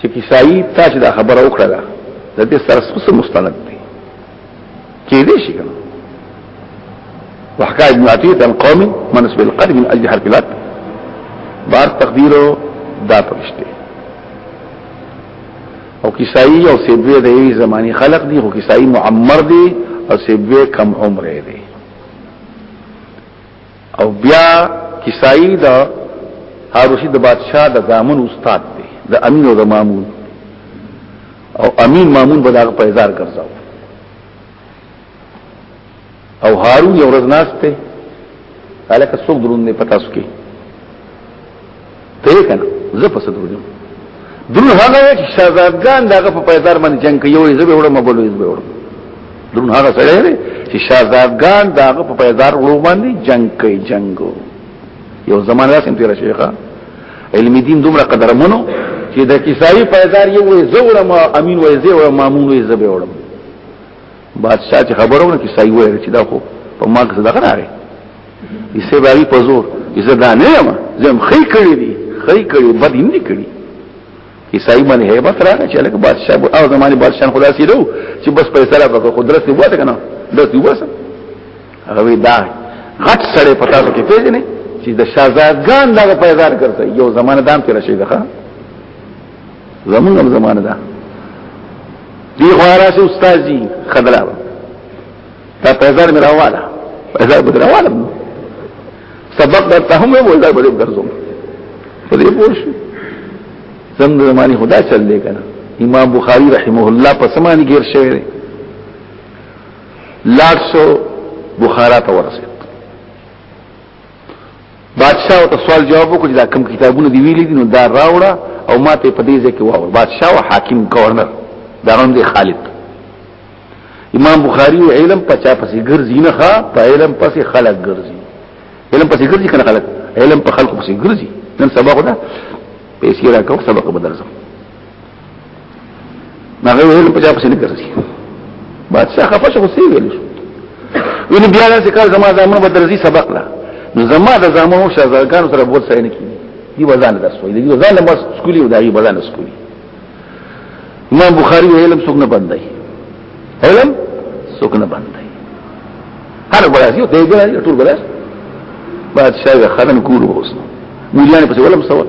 چې کیسایي تا چې دا خبره وکړه ده د دې سره څه مستند دی کې دې شي کنه وحكاية ابن عتيق عن قوم من اسم القرن من اجل حرف لات بار تقديره دا پرشته او کیسائی او سیبوی د یوی زمانی خلق دی خو کیسائی معمر دی او سیبوی کم عمره دی او بیا کسائی د هاروشی د بادشاہ د زامن استاد دی د امین او د مامون او امین مامون به دغه پیزار ګرځاو او هارون یو ورځ ناشته الکه څوک درونه پتا سکی ته کنه زه په صدر جوړ درون هغه چې شاهزادګان دغه په پیدار باندې جنگ کوي یو زبې وړم بل یو زبې وړم درون هغه سره دی چې شاهزادګان دغه په پیدار وړو باندې جنگ کوي جنگو یو زمانه راځم تیر شیخه علم دین دومره قدر منو چې د کیساوی پیدار یو زورم امین وې زورم مامون وې زبې وړم بادشاہ چې خبرونه کې صحیح وایي چې دا خو په ما کې دغه راغی یې سه باغی په زور یې زدا نه یم زم خې کړی دی خې کړی بد یې نه کړی یې صحیح باندې hebat راغی چې لکه بادشاہ او زمانه بادشاہ خدا سي دو چې بس پیسې را په قدرت نه وته کنه داس دی وسه هغه دا غټ سره پتا څه کې پیژنې چې د شاهزادګان دغه پیدا کړته یو زمانه دام کې راشي دغه زمونږ هم زمانه ده دی خوارا سي استاد جی خدلا تا پیزار میرا والا پیزار بدرا والا سبق درته هم وو دا به درځم په دې پوه شو زم د زماني خدا چل دی کنه امام بخاری رحمه الله په سمانی غیر شوی دی لاړ شو بخارا ته ورسید بادشاہ او سوال جواب وکړ چې دا کم کتابونه دی ویلي دي نو دا راوړه او ماته په دې ځکه واور بادشاہ او حاکم گورنر دا هم دی خالد امام بخاری او علم په چا پسې ګرځي نه ښا په علم پسې خلق ګرځي علم پسې ګرځي کنه خلق علم په خلق پسې ګرځي نن سبا خدا پیسې راکاو سبق بدرځم هغه ویل په جواب سره ګرځي بادشاہ خفه شو سی ویل شو ویني بیا دا ذکر زما زمانه به درځي سبق لا نو زما د زمانو شاګردان سره بول سره نه کیږي دی وزن درس وي دی وزن بس سکولي او دایي وزن سکولي امام بخاری علم څوک نه بندای علم څوک نه بندای هر ورځ یو دی ګل ټول ورځ بادشاہ خدن کول وسنو مليان په ولم سوال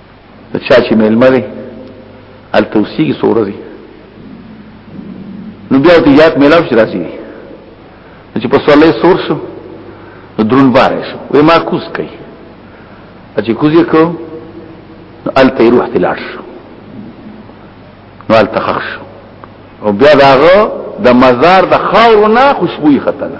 د چا چې مېلمه دی هلته اوسېږي څو ورځې نو بیا ورته یاد میلاو شي راځي چې په سوالې سور شو نو درون بار شو وې ما کوز کوي چې کوز یې کو نو هلته روح تلاړ شو نو هلته خخ شو او بیا داغه د مزار د خاورو نه خوشبوئی ختله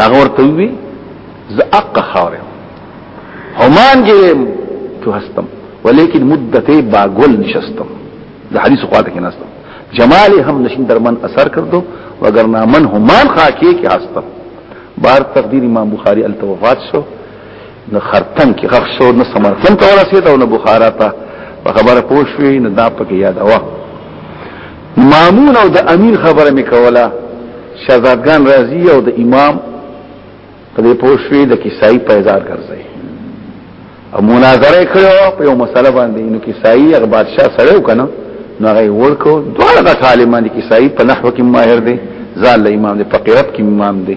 هغه ورته وی زه اق خاور همان جیم تو هستم ولیکن مدته با گل نشستم ده حدیث خواته کې نستم جمال هم نشین در من اثر کردو وگرنا من همان خاکی کې هستم بار تقدیر امام بخاری التوفات شو نه خرتن کې غخ شو نه سمرقند ته ورسېد او نه بخارا ته په خبره پوه شوې نه دا پکې یادوه مامون او د امیر خبره مې کوله شهزادګان راضي او د امام په دې پوه شوې د کیسای په اظهار ګرځي او مناظره کړو په یو مسله باندې نو کیسای هغه بادشاہ سره وکنه نو هغه ورکو دواړه د عالمان کیسای په نحو کې ماهر دي ځال امام دي فقيرت کې امام دي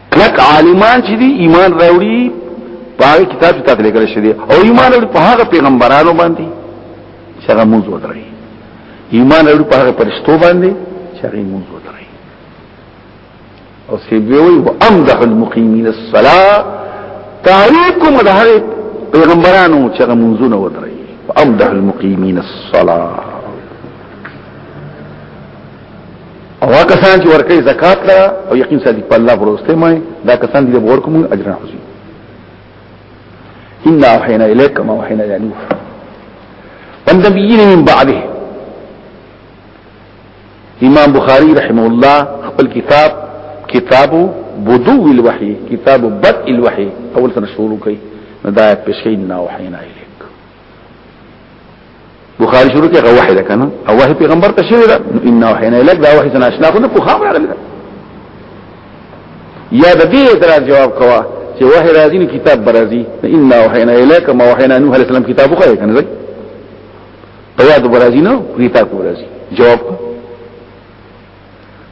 کلک عالمان چې دی ایمان راوړي په هغه کتاب چې تاسو لیکل شوی او ایمان راوړي په هغه پیغمبرانو باندې چې هغه موږ ودرې ایمان راوړي په هغه پرشتو باندې چې هغه موږ ودرې او سی وی وی امدح المقیمین الصلاة تعریفکم د هغه پیغمبرانو چې هغه موږ نه ودرې امدح المقیمین الصلاة او هغه کسان چې ورکړي زکات لا او یقین سره په الله پروسته مې دا کسان دې ور کوم اجر نه حاصل ان اوحینا الیک ما اوحینا الی نوح والنبیین من بعده امام بخاری رحمه الله خپل کتاب کتاب بدو الوحی کتاب بدء الوحی اول سره شروع کړي ندایت پیش کړي ان اوحینا الیک بخاری شروع کې هغه وحی ده کنه او وحی پیغمبر ته شوی ده ان وحینا الک دا وحی څنګه اشنا خو نه په خبره راغلی یا د دې اعتراض جواب کوا چې وحی راځي نو کتاب برازي ان وحینا الک ما وحینا نوح علیہ السلام کتاب خو کنه ځای تواد برازي نو کتاب برازي جواب کو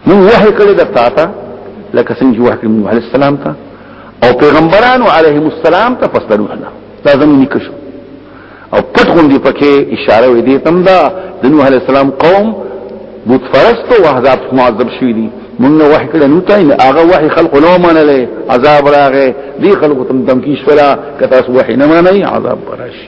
من وحی کړی د تاته لکه څنګه چې وحی کړی نوح علیه السلام ته او پیغمبرانو علیهم السلام ته پس نوح نه دا زموږ نکشو او پټ غوندي پکې اشاره وې دي تم دا د نوح علیه السلام قوم بت فرست او عذاب معذب شوی دي مونږ وحی کړی نو ته نه هغه وحی خلق نو منلې عذاب راغې دي خلق تم دمکی شولا کته وحی نه منلې عذاب راشي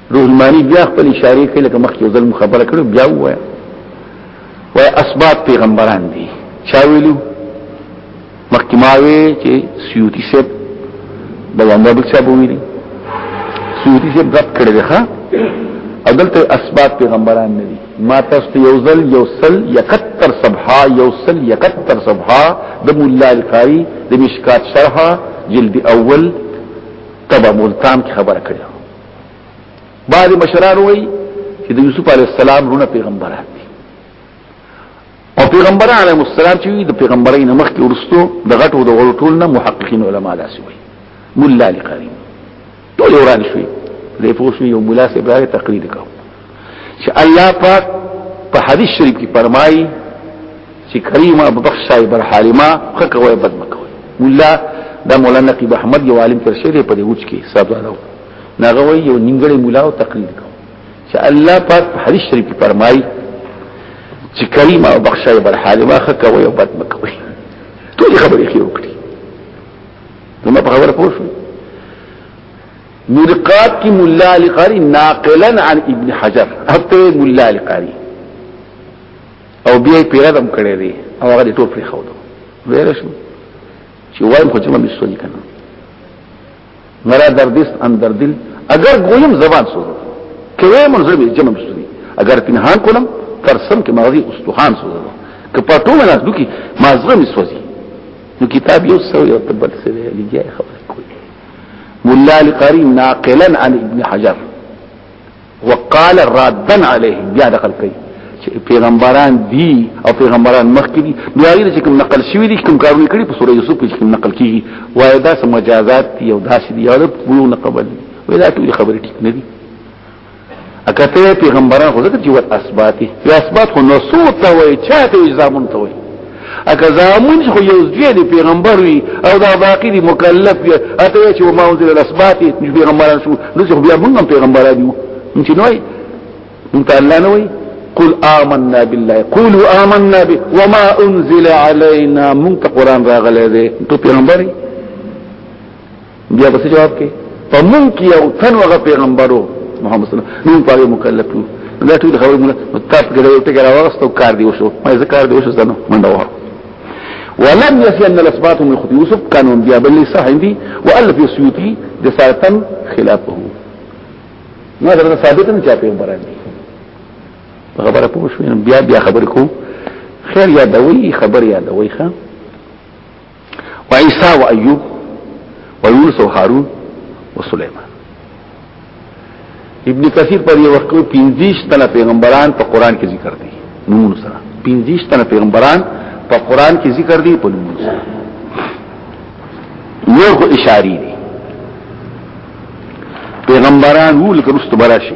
روزمانی بیا خپل اشاره کوي لکه مخکې ځل خبره کړو بیا وایي وای اسباب پیغمبران دي چا ویلو مخکې ما وی چې سیوتی سب د وامر بل صاحب ویلي سیوتی سب غټ کړی دی ښا او دلته اسباب پیغمبران نه دي ما تاسو یو ځل یو سل یکتر صبحا یو سل یکتر صبحا د مولا القاری د مشکات شرحه جلد اول تبع ملتان کی خبر کړی بعض مشران وایي چې د یوسف علی السلام رونه پیغمبران دي او پیغمبر علی السلام چې د پیغمبرۍ نه مخکې ورستو د غټو د ورټول نه محققین علما داسې وایي مولا لقرین ټول وران شوی لې پوښي یو مولا سي به تقریر کوي چې الله پاک په حدیث شریف کې فرمایي چې کریمه ببخش صاحب حالما خکوي بد مکوي مولا دا مولانا نقیب احمد یو عالم تر شهره په دې وچ کې حساب راو ناغه وی یو نیمګړی مولا او تقلید کو چې الله پاک په حدیث شریف کې فرمایي چې کریمه ببخش صاحب حالما خکوي بد مکوي ټول خبرې کې وکړي نو په خبره پوه شو مرقات کی ملا علی قاری ناقلا عن ابن حجر اته ملا علی قاری او بیا پیرادم کړی دی او هغه ټوپ لري خو ویل شو چې وایم خو جمع مستونی کنه مرا دردست اندر دل اگر گویم زبان سوزو کوي منظر به جمع مستونی اگر پنهان کولم تر سم کې مغزي استخوان سوزو که په ټول نه دوی مازغه مسوځي نو کتاب یو سو یو تبل سره لګیا خبره کوي ملا لقاری ناقلا عن ابن حجر وقال رادا عليه بیا دخل کوي چې پیغمبران دي او پیغمبران مخکې دي نو هغه چې کوم نقل شوی دي کوم کارونه کړی په سورې یوسف کې کوم نقل کیږي وایي دا سم مجازات دي او داسې دي او په نقبل وایي دا ټول خبرې ټیک نه دي اکته پیغمبران خو ځکه چې ور اسباتي یا اسبات خو نو صوت ته وای چاته زامن ته وای اکه زامن خو یو ځای دی پیغمبر وي او دا باقی دی مکلف وي اته چې ما وزیر الاسباتي پیغمبران شو نو خو بیا موږ پیغمبران یو انت نوي انت الله نوي قل آمنا بالله قولوا آمنا به وما انزل علينا من قرآن راغله ده انتو پیغمبري بیا به جواب کې په مونږ کې یو تن هغه پیغمبرو محمد صلی الله علیه وسلم نو په مکلف یو دا ټول خبرې موږ تاپ کې دا یو ټکی راوغستو کار دی وشو ما زه کار دی وشو زنه منډه وه ولم يفي أن الأثبات من خط يوسف كانوا انبياء بل ليس عندي وألف يسيوتي دسارتا خلافه ما درنا ثابتا چا پیغمبر عندي خبره پوه شو بیا بیا خبر کو خیر یادوي خبر یادوي خان و عیسی و ایوب و یونس و هارون و سلیمان ابن کثیر پر یو وخت 25 تنه پیغمبران په قران کې ذکر دي نمونه سره 25 تنه پیغمبران په قران کې ذکر دي په نمونه سره یو خو اشاری دي پیغمبران وو لکه رست براشي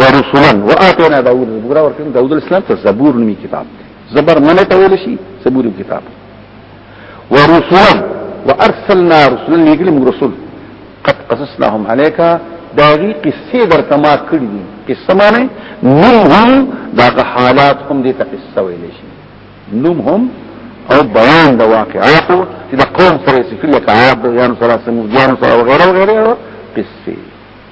ورسولا واتینا داوود زبور ورکړ داوود السلام ته زبور نومي کتاب زبر منه ته ویل شي زبور کتاب ورسولا وارسلنا رسلا لګل موږ رسول قد قصصناهم عليك داغي قصه درته ما کړی دي قصه معنی نوم هم داغه حالات هم دي ته قصه ویل شي نوم هم او بیان د واقعاتو چې د قوم سره سفر لکه عرب یان سره سمودیان سره وغیره وغیره قصه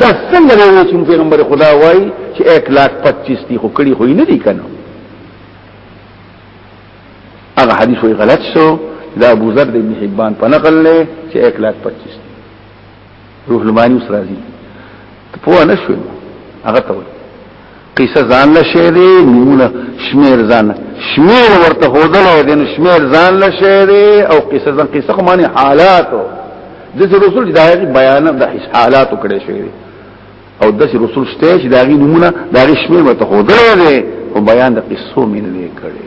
دا څنګه نه چې پیغمبر خدا وای چې 1 لاک 25 دی خو کړي خو نه دی کنه هغه حدیث وی غلط شو دا ابو ذر بن حبان په نقل له چې 1 لاک 25 دی روح المانی اوس راځي ته په نشو هغه ته وای قصه ځان له شی دی نمونه شمیر ځان شمیر ورته هودل دی نو شمیر ځان له شی دی او قصه ځان قصه خو معنی حالات د رسول د بیان د حالات کړي شوی دی او د رسول شته چې داغي نمونه داغي شمیر ورته هودل دی او بیان د قصو مين نه کړي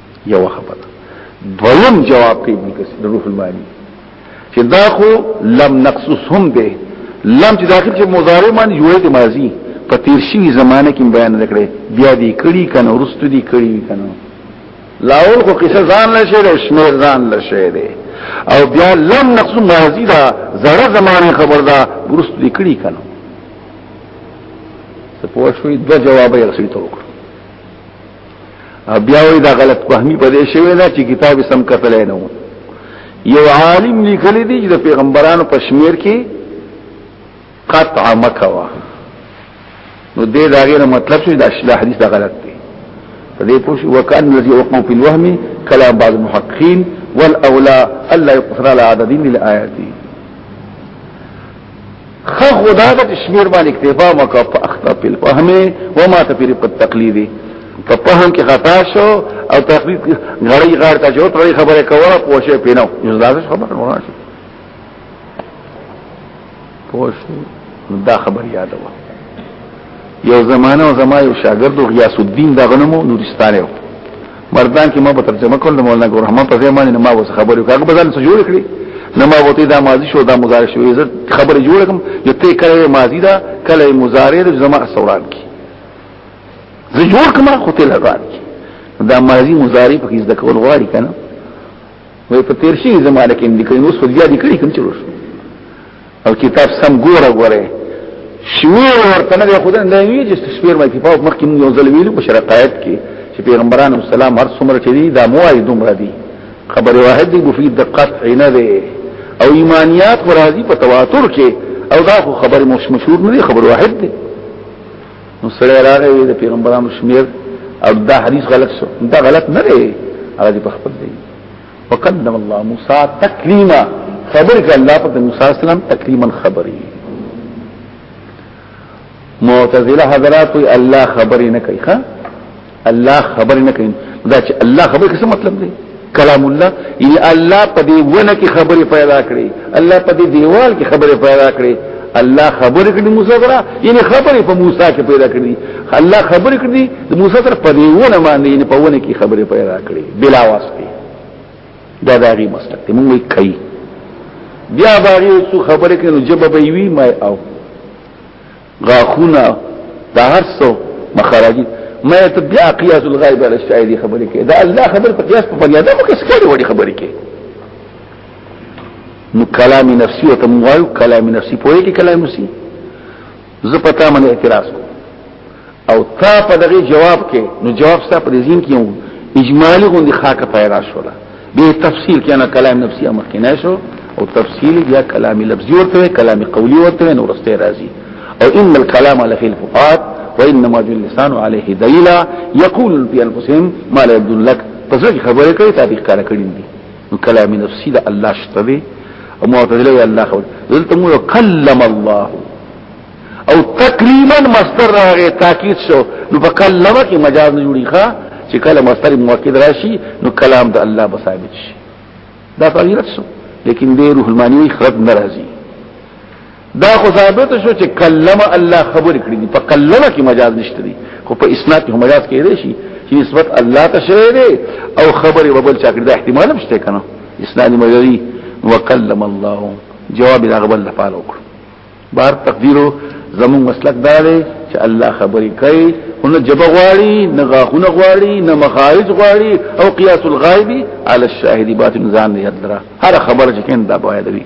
یو خبره دویم جواب کې ابن کثیر د روح المانی چې دا خو لم نقصصهم به لم چې داخل چې مضارع معنی جوړه د ماضی په تیر شوی زمانه کې بیان نکړي بیا دې کړي کنه ورستو دې کړي کنه لاول خو قصه ځان لشه ده شمیر ځان لشه ده او بیا لم نقص ماضی دا زړه زمانه خبر ده ورستو دې کړي کنه څه پوه شوې دوه جواب یې رسېدو بیا وی دا غلط فهمی په دې شوی دا چې کتاب سم کتلای نه یو عالم لیکل دي چې د پیغمبرانو په شمیر کې قطع مکوا نو دې دا غیر مطلب چې دا شله حدیث دا غلط دی په دې پوښي وکړ الذي وقع في الوهم كلام بعض المحققين والاولى الا يقصر على عدد الايات خو خدا د شمیر باندې اکتفا وکړه په اخطا په فهم و ما ته پیری په تقلید په فهم کې خطا شو او تقلید غړی غړ ته جو ترې خبره کوله پوښې پینو یو ځاځ خبره نه راځي پوښې دا خبر یاد و یو زمانہ او زما یو شاګرد غیاس الدین دغنمو نورستانه مردان کې ما په ترجمه کول مولانا ګور رحمان په ځای باندې ما وس خبرې کاغه بدل څه جوړ کړی نه ما وته دا ماضی شو دا مضارع شو عزت خبرې جوړ کوم چې ته کله ماضی دا کله مضارع د زما سوران کې زه جوړ کوم خو ته لګان کې دا ماضی مضارع په کې ذکر کول غواړي کنه وې په تیر شي زمانه کې لیکل نو سوریا لیکل کوم چلو شو او کتاب سم ګوره ګوره شوی ورته نه خدای نه وی چې سپیر مې په مخ کې یو ځل ویلو په شرقایت کې چې پیغمبرانو سلام هر څومره چې دي دا موای دومره دي خبر واحد دی مفید د قطع نه دی او ایمانیات ورازی په تواتر کې او دا خو خبر مشهور نه دی خبر واحد دی نو سره راغی د پیغمبرانو شمیر او دا حدیث غلط شو دا غلط نه دی هغه په خپل دی وقدم الله موسى تكليما خبر کا الله پر موسی السلام تکلیما خبري معتزله حضرات وی الله خبري نه کوي ها الله خبري نه کوي دا چې الله خبري څه مطلب دی کلام الله یعنی الله په دې ونه کې خبري پیدا کړې الله په دې دیوال کې خبري پیدا کړې الله خبرې کړې موسی سره یعنی خبرې په موسی کې پیدا کړې الله خبرې کړې د موسی سره په دیونه باندې نه په ونه کې خبرې پیدا کړې بلا واسطه دا داغي مسلک دی موږ یې کوي بیا باغی څو خبرې کړي نو جبه به وی ما او غاخونه دا هر څو مخارجي ما ته بیا قیاس الغیب علی الشاهدی خبرې کړي دا الله خبر په قیاس په بنیادو کې څه کوي وړي خبرې کړي نو کلام نفسي او تموایو کلام نفسي په دې کې کلام نفسي زه پتا من اعتراض کو او تا په دغه جواب کې نو جواب ستا په ذهن کې یو اجمالی غوندي خاکه پیدا شولا به تفصیل کې انا کلام نفسي امر کې نه شو او تفصیل یا کلام لفظي ورته کلام قولي ورته نو رسته راځي او ان الكلام على في الفقات وانما جل اللسان عليه دليلا يقول في انفسهم ما لا يبدو لك پس خبره کوي تاریخ کار کړی دي نو کلام نفسي د الله شته دی او معتزله وی الله خو دلته مو کلم الله او تکریما مصدر راغی تاکید شو نو په کلمه کې مجاز نه جوړی ښا چې کله مصدر مؤکد راشي نو کلام د الله به ثابت شي دا تغیرت شو لیکن دې روح المانی خرج ناراضي دا خو ثابت شو چې کلم الله خبر کړی دی په کلمه کې مجاز نشته دی خو په اسناد کې مجاز کېدای شي چې نسبت الله ته شوی دی او خبره وبل چا کړی دا احتمال هم شته کنه اسناد مجازي وکلم الله جواب دا غبل لپاره وکړو بار تقدیرو زمون مسلک دا دی چې الله خبرې کوي هنه جب غواړي نه غاخونه غواړي نه مخارج غواړي او قياس الغائب على الشاهد باطن ځان نه یدرا هر خبره چې کین دا باید وي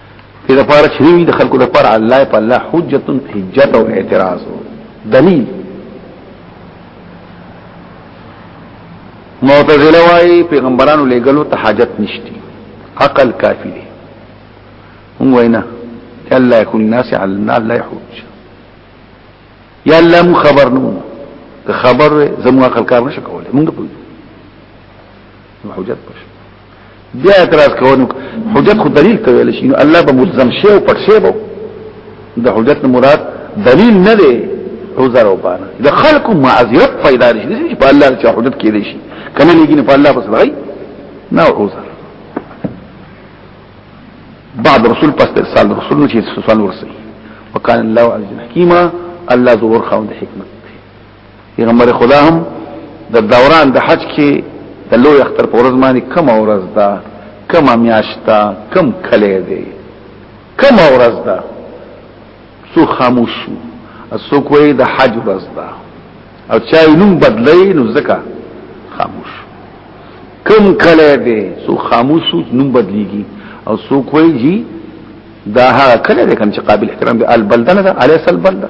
دې لپاره چې وي د خلکو لپاره الله په الله حجت حجت او اعتراض دلیل معتزله وايي پیغمبرانو لګلو ته حاجت نشتی عقل کافی دی هم وینا الله يكون الناس على النار لا يحوج یا الله مو خبر نو که خبر زمو عقل کار نشو کولای مونږ پوهیږو نو حجت بشي بیا اعتراض کوونو حجت خو دلیل ته ویل شي نو الله به ملزم شي او پټ شي به د حجت مراد دلیل نه دی عذر او بانه د خلق معذرت پیدا نشي چې په الله چې حجت کې دي شي کنه لګین په الله بس بغي نه عذر بعد رسول پس ارسال رسول نو چې سوال ورسي وکال الله عز وجل حکیمه الله ذو ورخه او حکمت پیغمبر خدا هم د دوران د حج کې د لوی اختر په ورځ باندې کم ورځ ده کم میاشتا کم کله ده کم ورځ ده سو خاموش شو اسو کوی د حج ورځ ده او چا نوم بدلی نو زکه خاموش کم کله ده سو خاموش شو نوم بدلیږي او سو کوی جی دا هغه کله ده کوم چې قابل احترام دی البلدنه ده الیس البلدنه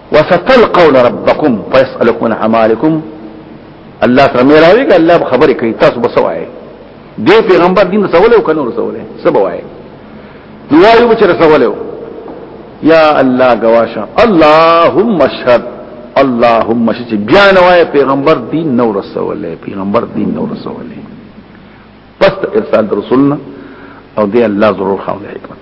وستلقون ربكم فيسألكم عمالكم الله سره مېراوي کې الله خبرې کوي تاسو به سوای دې پیغمبر دین رسول او کنو رسول سبا وای دوایو به رسول یا الله گواشا اللهم اشهد اللهم اشهد بیا نو وای پیغمبر دین نو رسول پیغمبر دین نو رسول پس ارسال رسولنا او دې الله ضرور خامل حکمت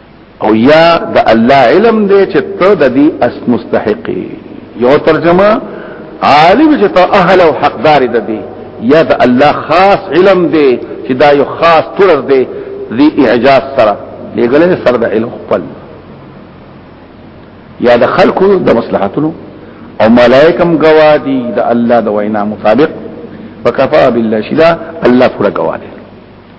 او یا د الله علم دی چې ته د دې اس مستحق یو ترجمه عالم چې ته اهل او حقدار د دې یا د الله خاص علم دی چې دا یو خاص طرز دی ذی اعجاز سره لګل نه سره د علم خپل یا د خلقو د مصلحتونو او ملائکم گوادی د الله د وینا مطابق وکفا بالله شدا الله پر گوادی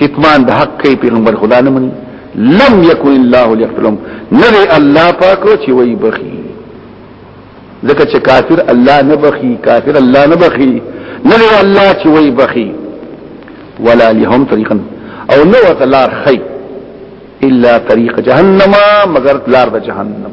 کتمان د حق کوي پیغمبر خدا نه مني لم يكن الله ليقتلهم نبي الله پاک چې وای بخي ځکه چې کافر الله نه بخي کافر الله نه بخي نبي الله چې وای بخي ولا لهم طريقا او نو تلار خي الا طريق جهنم مگر لار د جهنم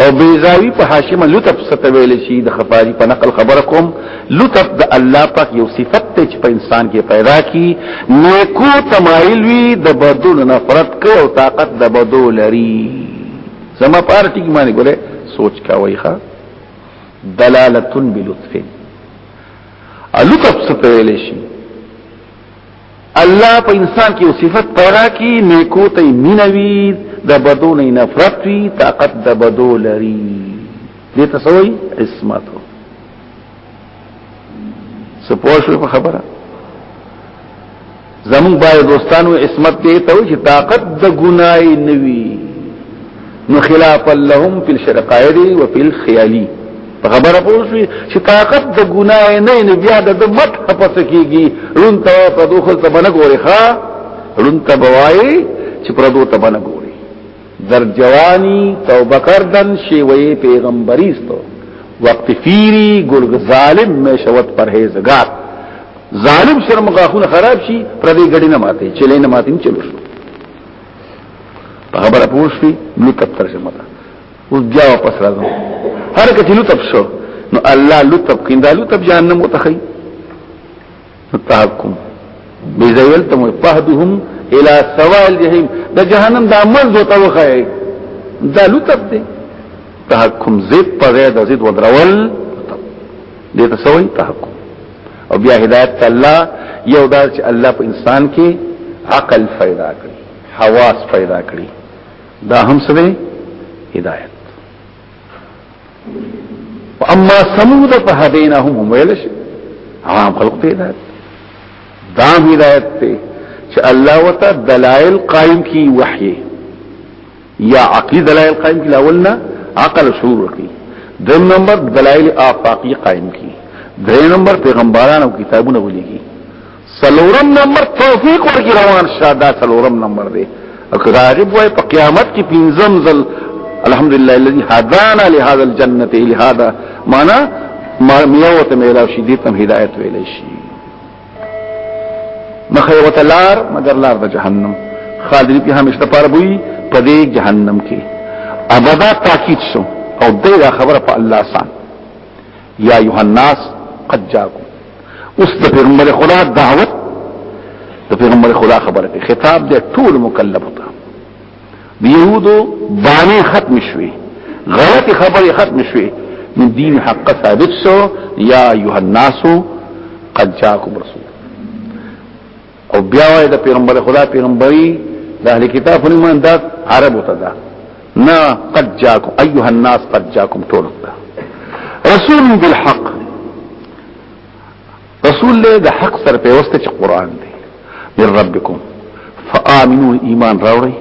او بیزاوی په حاشمه لطف ستویل شي د خفاری په نقل خبر کوم لطف د الله پاک یو صفت ته چې په انسان کې پیدا کی نیکو تمایل وی د بدون نفرت کو او طاقت د بدو لري زما پارټی کې معنی ګوره سوچ کا وای ښا دلالتن بلطف لطف ستویل شي الله په انسان کې صفت پیدا کی نیکو ته مینوي د بدو نه نفرت وی طاقت د بدو لري دې ته سوې عصمت سپوښ په خبره زمون باید دوستانو عصمت دې ته چې طاقت د ګناي نوي نو خلاف لهم فی الشرقائد و فی الخیالی په خبره پوښوي چې طاقت د ګناه نه نه بیا د مت پس کیږي رون ته په دوه ته باندې ګوري ښا رون ته بوای چې پر دوه ته باندې ګوري در جوانی توبه کردن شی وی پیغمبري ستو وقت فیری گرگ ظالم میں شوت پرهیزگار ظالم سره مغاخونه خراب شي پر دې غړي نه ماته چلې نه ماته چلو شو په خبره پوښتي لطف ترجمه ده اوس بیا واپس راځم هر کته لطف شو نو الله لطف کیندا لطف جهنم وتخی تحکم بزیلتم فهدهم الى سواء الجحیم د جهنم د عمل دوته وخی دا لطف دی تحکم زید په زید زید ودرول دې ته سوې تحکم او بیا هدایت الله یو دا چې الله په انسان کې عقل پیدا کړي حواس پیدا کړي دا هم څه دی هدایت واما ثمود فهديناهم ویلش عام خلق ته هدایت دا هدایت ته چې الله وتعالى دلائل قائم کی وحی یا عقلی دلائل قائم کی لاولنا عقل شعور ورکی درم نمبر دلائل آفاقی قائم کی درم نمبر پیغمبران او کتابونه ولیږي سلورم نمبر توفیق ورکی روان شاده سلورم نمبر دی او که راغب وای په قیامت کې پنځم ځل الحمدلله الذي هدانا لهذا الجنه لهذا معنا ما ميوت ميلا شي دې تم هدايت ویل شي مخه وتلار مگر لار د جهنم خالدین په همیشه د پاره وي په دې جهنم کې ابدا تاکید شو او دغه خبره په الله سان یا ایه الناس قد جاءکم اوس د پیغمبر خدا دعوت د پیغمبر خدا خبره کې خطاب د ټول مکلف ته يهودو بانه ختم شوي غلط خبره ختم شوي من دین حق ثابت شو یا ایها الناس قد جاءکم رسول او بیا وای د پیغمبر خدا پیغمبري د اهل کتاب په نوم دا عربو ته دا نه قد جاءکم ایها الناس قد جاءکم ټول رسول بالحق رسول له د حق سره پیوسته چې قران دی من ربکم فآمنو ایمان راوړی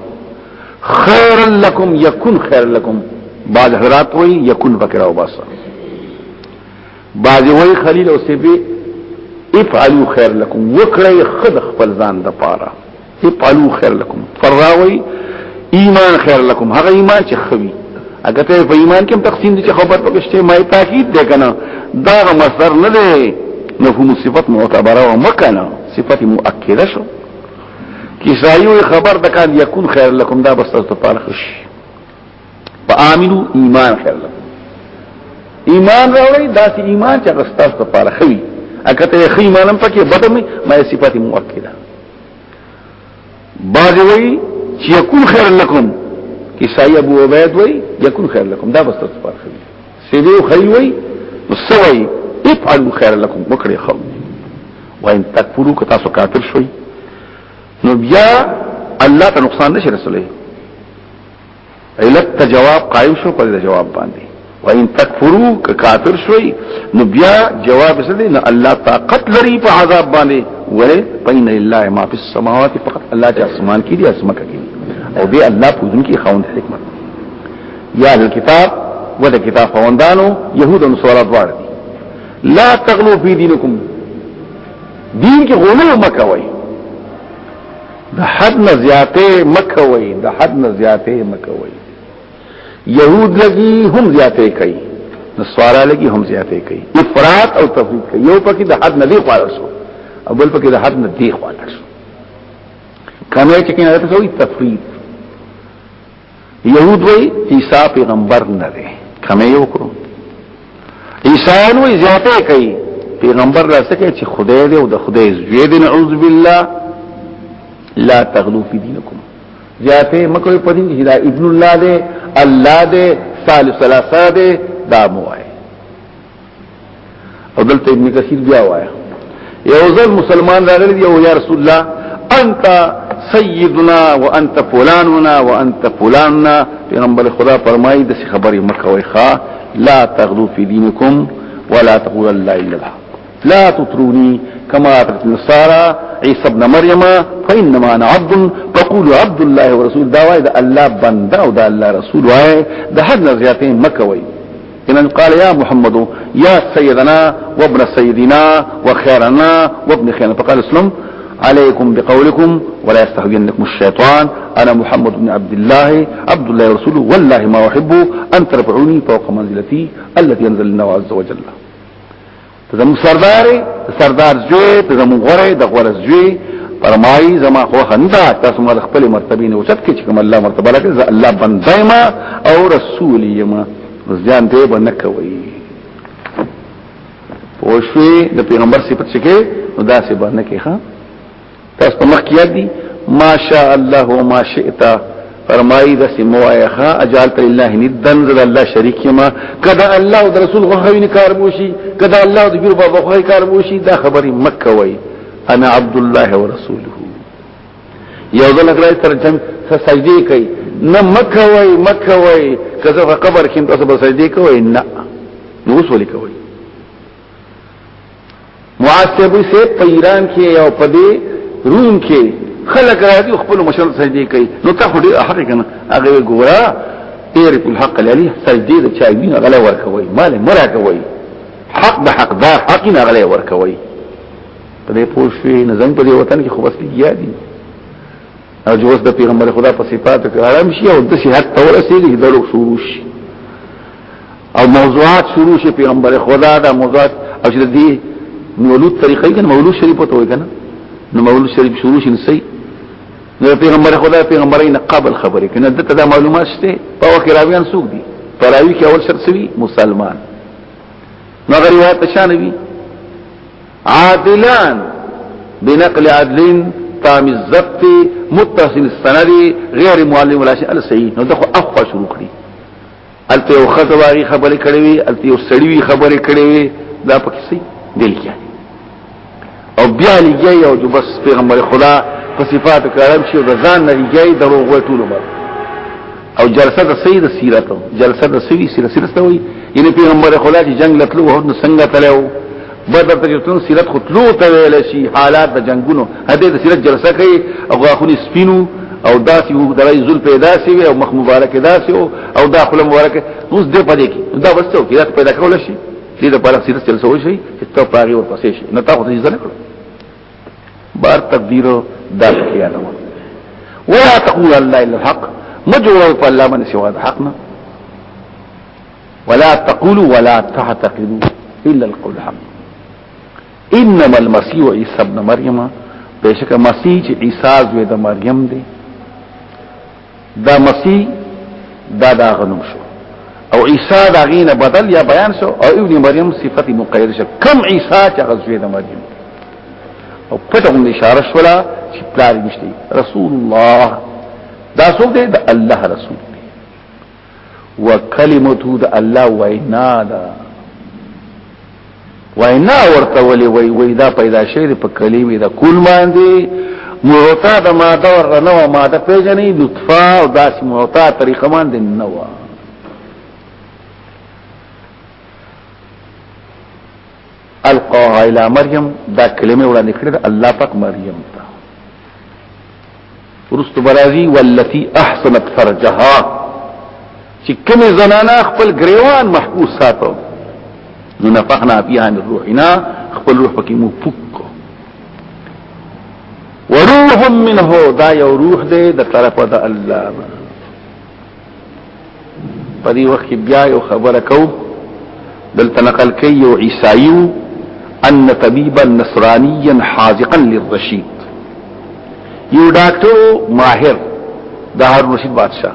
خیر لکم یکون خیر لکم بعض حضرات وی یکون بکرا و باسا بعض وی خلیل او سبی افعلو خیر لکم وکړی خد خپل ځان د پاره افعلوا خير لكم فراوي ایمان خیر لكم هغه ایمان چې خوي اگر ته په ایمان کې تقسیم دي چې خبر پکشته ما تاکید ده کنه دا مصدر نه ده مفهوم صفت معتبره او مکنه صفت مؤکده شو کسایو خبر د کان یکون خیر لكم دا بس ته پاره خوشي فآمنو ایمان خیر لکم ایمان راوړی دا چې ایمان چې غستاس ته پاره خوي اګه ته خې ایمانم پکې بدمه مې صفات مؤکده بعض وی چې یکون خیر لکم عیسائی ابو عبید وی یکون خیر لکم دا بس تاسو پر خیر سیدو خیر وی سوی افعلوا خیر لکم وکړي خو وان تکفروا که تاسو کافر شوي نو بیا الله ته نقصان نشي رسولي علت ته جواب قائم شو پر جواب باندې وان تکفرو که کافر شوي نو بیا جواب څه دی نو الله طاقت لري په عذاب باندې وره پاین الله ما فی السماوات فقط الله چې اسمان کې دي اسمه کوي او به الله په دن کې خوند حکمت یا الکتاب و د کتاب خوندانو يهود او نصارا دواړه دي لا تغلو فی دینکم دین کې غلو مکوئ د حد نه زیاتې مکوي د حد نه زیاتې مکوي يهود لګي هم زیاتې کوي نصارا لګي هم زیاتې کوي افراط او تفریط کوي یو پکې د حد نه دی خالص شو او بل پکې د حد نه دی خالص شو کمه چې کنه راته کوي تفریط يهود وي عيسى پیغمبر نه دی کمه یو کړو عيسان وي زیاته کوي پیغمبر را سکه چې خدای دی او د خدای زوی دی نعوذ بالله لا تغلو فی دینکم زیاته مکوې پدې چې دا ابن الله دی الله دی ثالث ثلاثه دی دا موای او دلته ابن کثیر بیا وایا یو ځل مسلمان راغلی دی او یا رسول الله انت سیدنا وانت فلاننا وانت فلاننا پیغمبر خدا فرمایي د خبرې مکوي ښا لا تغلو فی دینکم ولا تقول الله الا الله لا تطروني كما أتت النصارى عيسى ابن مريم فإنما أنا عبد فقول عبد الله ورسول دا وای دا الله بنده او دا الله رسول وای دا حد نه زیاتې مکوي ان قال يا محمد يا سيدنا وابن سيدنا وخيرنا وابن خيرنا فقال اسلم عليكم بقولكم ولا يستهجنكم الشيطان انا محمد بن عبد الله عبد الله ورسوله والله ما احب ان ترفعوني فوق منزلتي التي انزل الله عز وجل زمو سردار سردار زوی ته زمو غره د غره زوی فرمایي زما خو خندا تاسو مال خپل مرتبه نه وسط کې چې کوم الله مرتبه لکه زه الله بنده ما او رسول یم ځان دې باندې کوي پوښوي د پیغمبر صفت څخه نو دا څه باندې کې ها تاسو په مخ کې یاد دي ماشاء الله وما شئت فرمایي د سموایا ها اجال تر الله ندن زل الله شریک ما کدا الله او رسول غوښوي نه کار بوشي کدا الله او جور بابا غوښوي کار بوشي دا خبري مکه وای انا عبد الله ورسوله یو ځل غړای تر جن سجدي کوي نه مکه وای مکه وای کزه قبر کې تاسو به سجدي کوي نه نو وسولي کوي معاتبی سے په ایران کې او په دې روم کې خلک راځي خپل مشر سجدي کوي نو ته خو دې حق کنه هغه ګورا ایر کل حق لري سجدي د چا وینه غلا ورکوي مال مرا کوي حق د حق دار حق نه غلا ورکوي په دې پوښوي نه زنګ په دې وطن کې خو بس کیږي دي او جو د پیغمبر خدا په صفات کې آرام شي او د صحت تور سي دي دروغ شروع شي او موضوعات شروع شي پیغمبر خدا دا موضوعات او چې دی مولود طریقې کنه مولود شریف ته وای کنه نو مولود شریف شروع شي نسي نو پیغمبر خدا پیغمبري نه قبل خبرې کنه دته دا معلومات شته په وخت راویان سوق دي پراوی کې اول شرط سوي مسلمان نو غریوات شانوي عادلان بنقل عدل تام الزبط متصل السند غیر معلم ولا شيء السيد نو دغه اخو شروع کړی الته یو خزه واغی خبرې کړې وي الته یو سړی وی خبرې کړې وي دا پکې سي دل کې او بیا لګي او د بس پیغمبر خدا په صفات کرم شي د ځان نه لګي دروغ وي ټول عمر او جلسه د سید سیرت جلسه د سوي سیرت سوي یعنی پیغمبر خدا چې جنگ لتلو هو څنګه تلو بدر ته چې تون سیرت خطلو ته ویل شي حالات د جنگونو هدي د سیرت جلسه کوي او غاخونی سپینو او داسې وو درای زل پیدا سی او مخ مبارک داسې او دا خپل مبارک اوس دې پدې کې دا وسته کې دا پیدا کول شي دې د پاره سیرت جلسه وشي چې ته پاره ور پسې شي نه تاسو ته ځل کړو بار تقدیر دا کې اله ولا تقول الله الا الحق مجور په الله من سوا د حقنا ولا تقولوا ولا تعتقدوا الا القول الحق انما المسيح عيسى ابن مريم بشك مسيح چې عيسى زوی د مریم دی دا مسیح دا دا غنوم شو او عيسى دا غینه بدل یا بیان شو او ابن مریم صفت مقید شو کم عيسى چې غزوی د مریم او پټه هم اشاره شولا چې پلار نشته رسول الله دا څوک دی د الله رسول وکلمته د الله وینا ده وینا ورته ولي وی وی دا پیدا شوی په کلمې د کول باندې موتا د ماده ورنه او ماده پیژنې نطفه او داس موتا طریقه باندې نه و القاها الى مريم دا کلمه وړاندې کړې الله پاک مریم ورستو برازي والتي احسنت فرجها چې کومه زنانه خپل گریوان محفوظ ساتو نو نفخنا فيها من روحنا خپل روح پکې مو فک وروح منه دا یو روح دی د طرفه د الله په دې وخت بیا یو خبره کو دلته نقل کوي یو عیسائی ان طبيبا نصرانيا حاذقا للرشيد یو ډاکټر ماهر د هارون رشید بادشاہ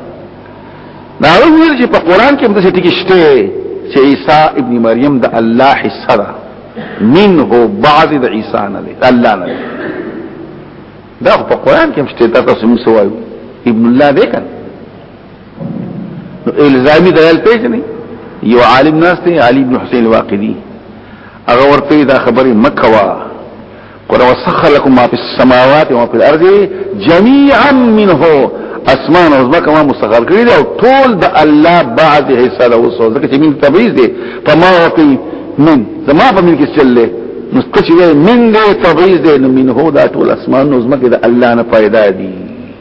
دا ویل چې په قران کې مده ټکی شته چې عیسی ابن مریم د الله حصہ ده منه بعض د عیسی نه ده الله نه دا په قران کې مشته تاسو موږ سوایو ابن الله دې کړ نو الزامي دلال پیژنې یو عالم ناس دی علي ابن حسین واقدي هغه ورته دا خبره مکوا قل وسخ لكم ما في السماوات وما في الارض جميعا منه اسمان او زمکه ما مستقر کړی دا ټول د الله بعد حصہ له وسو ځکه چې من تبعیض دی فما وقی من زما په من کې چللې نو چې من دې تبعیض دې نو من هو دا ټول اسمان نو زمکه د الله نه پیدا دي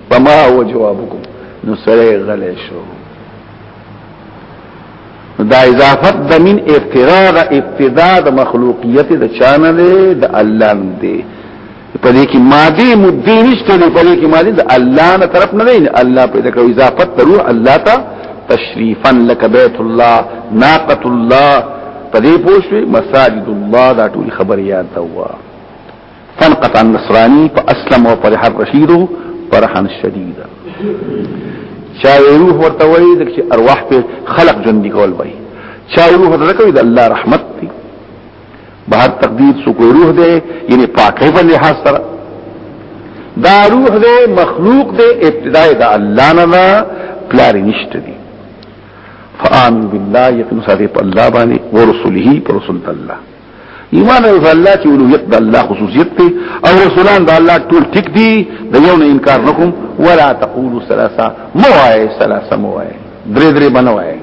فما هو جوابکم نو سره غلې شو دا اضافت د من افتراء د ابتداء د مخلوقیت د چانه ده د الله نه په دې کې ماده مدې نشته دی په دې کې ماده د الله نه طرف نه دی الله پیدا کوي اضافت ترو الله ته تشریفا لك بیت الله ناقه الله په دې پوښوي مساجد الله دا ټول خبر یاد دا وا فنقطع النصراني فاسلم وفرح الرشيد فرحا شديدا چا روح ورته وایي د ارواح په خلق جون دي کول وایي چا روح ورته کوي د الله رحمت دي بهر تقدیر سو کوئی روح دے یعنی پاکی پر لحاظ سره دا روح دے مخلوق دے ابتداء دا اللہ ننا پلاری نشت دی فآمن بالله یقین ساده په الله باندې او رسوله پر رسول الله ایمان او الله چې اولویت د الله خصوصیت دی او رسولان د الله ټول ټیک دي د یو نه انکار نکوم ولا تقولوا ثلاثه مو آئے ثلاثه مو آئے درې درې بنو آئے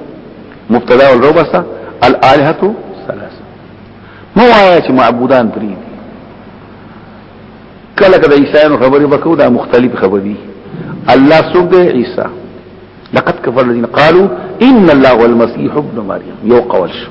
مبتدا والروبسه الالهه ثلاثه مو آیا چې معبودان درې دي کله کله عیسایانو خبرې وکړو دا مختلف خبرې دي الله څوک دی عیسی لقد كفر الذين قالوا ان الله والمسيح ابن مريم يوقول شو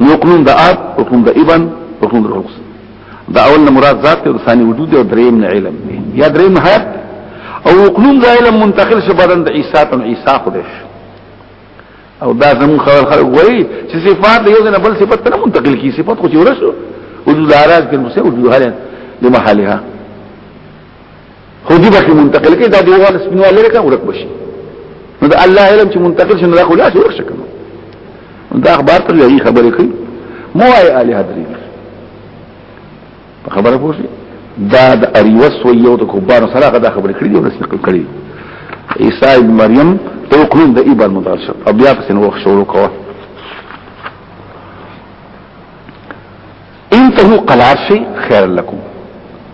نو قلون د اب او قلون د ابن او قلون د رخص دا اول نه مراد ذات او ثاني وجود او دریم نه علم دی یا دریم نه حیات او قلون د علم منتقل شي بدن د عیسی ته عیسی خدای او دا زمون خبر خلک وایي چې صفات یو نه بل صفات ته منتقل کی صفات خو چې ورسو وجود اراز کې نو څه وجود حالت لمحلها خو دې به منتقل کې دا دی وغه سپینو لري کا ورک بشي نو دا الله علم چې منتقل شنه دا خو لا ورک شي دا اخبار ته یي خبرې کوي مو اي علي حضرت خبره پوښي دا د اریوس و یو د کبار سره دا خبرې کړې دي ورس نقل کړې عیسی ابن مریم تو کړون د ایبان متعلق او بیا پس نو شروع کوه انتهو قلار شي خير لكم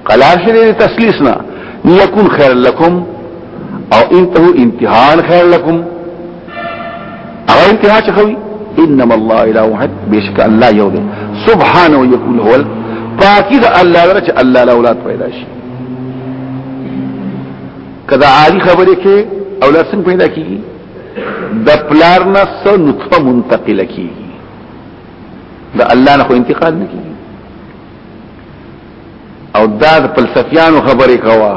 قلار شي دې تسلیس نه ليكن خير لكم او انتهو انتهان خير لكم او انتها چې خوي انما الله اله واحد بشك الله یو دی سبحانه يقول هو پاکی دا الله لره چې الله له اولاد پیدا شي کدا عالی خبره کې اولاد څنګه پیدا کیږي د پلار نه سو نطفه منتقله کیږي د الله نه خو انتقال نه کیږي او دا د فلسفیانو خبرې کوا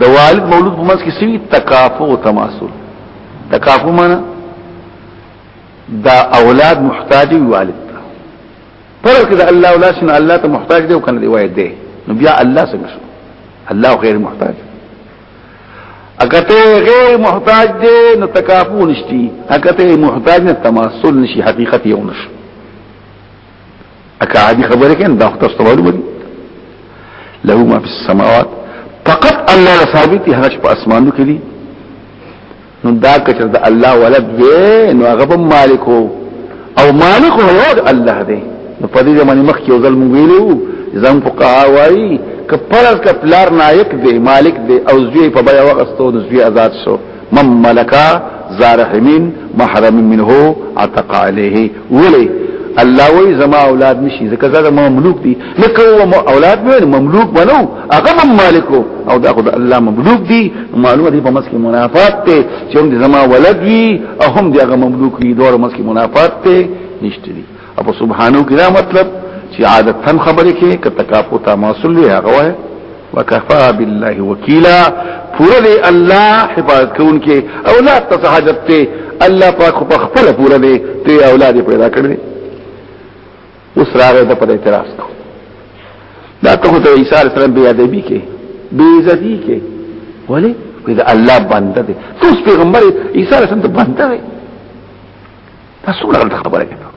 د والد مولود په منځ کې سوي تکافؤ او تماسل تکافؤ معنا دا اولاد محتاج وي والد ته پر کده الله اولاد شنه الله ته محتاج دی او کنه دی وای دی نو بیا الله څنګه شو الله غیر محتاج اکته غیر محتاج دی نو تکافو نشتی اکته محتاج نه تماسل نشي حقیقت یو نشي اکه عادي خبره کین دا خطر سوالو بدی له ما فی السماوات فقط الله ثابت هغه په اسمانو کې دي نو دا کچر د الله ولد دی نو هغه په مالک او مالک هو الله دی نو په دې باندې مخ کې ځل مونږ ویلو زم فقها وایي ک پرز ک پلار نایک دی مالک دی او زوی په بیا وغستو نو زوی آزاد شو مم ملکا زارحمین محرم منه عتق علیه ولی الله وی زما اولاد نشي ځکه زړه ما مملوک دي لکه و ما اولاد مې مملوک بنو هغه من مالکو او دا خدای الله مملوک دي معلومه دي په مسکه منافات ته چې هم زما ولد وي او هم دي هغه مملوک وي دوه مسکه منافات ته نشته دي ابو سبحانو کې دا مطلب چې عادت هم خبرې کې ک تکاپو تماسل هغه وای وکفا بالله وکیلا پورا دی الله حفاظت کون کې اولاد ته حاجت ته الله پاک په خپل پورا دی ته اولاد پیدا کړی اوس راغی د په اعتراض کو دا ته ته عیسی علیه السلام بیا دی کې بی عزتی کې ولی وی دا الله بنده دی تاسو پیغمبر عیسی علیه السلام ته بنده دی تاسو له خبره کوي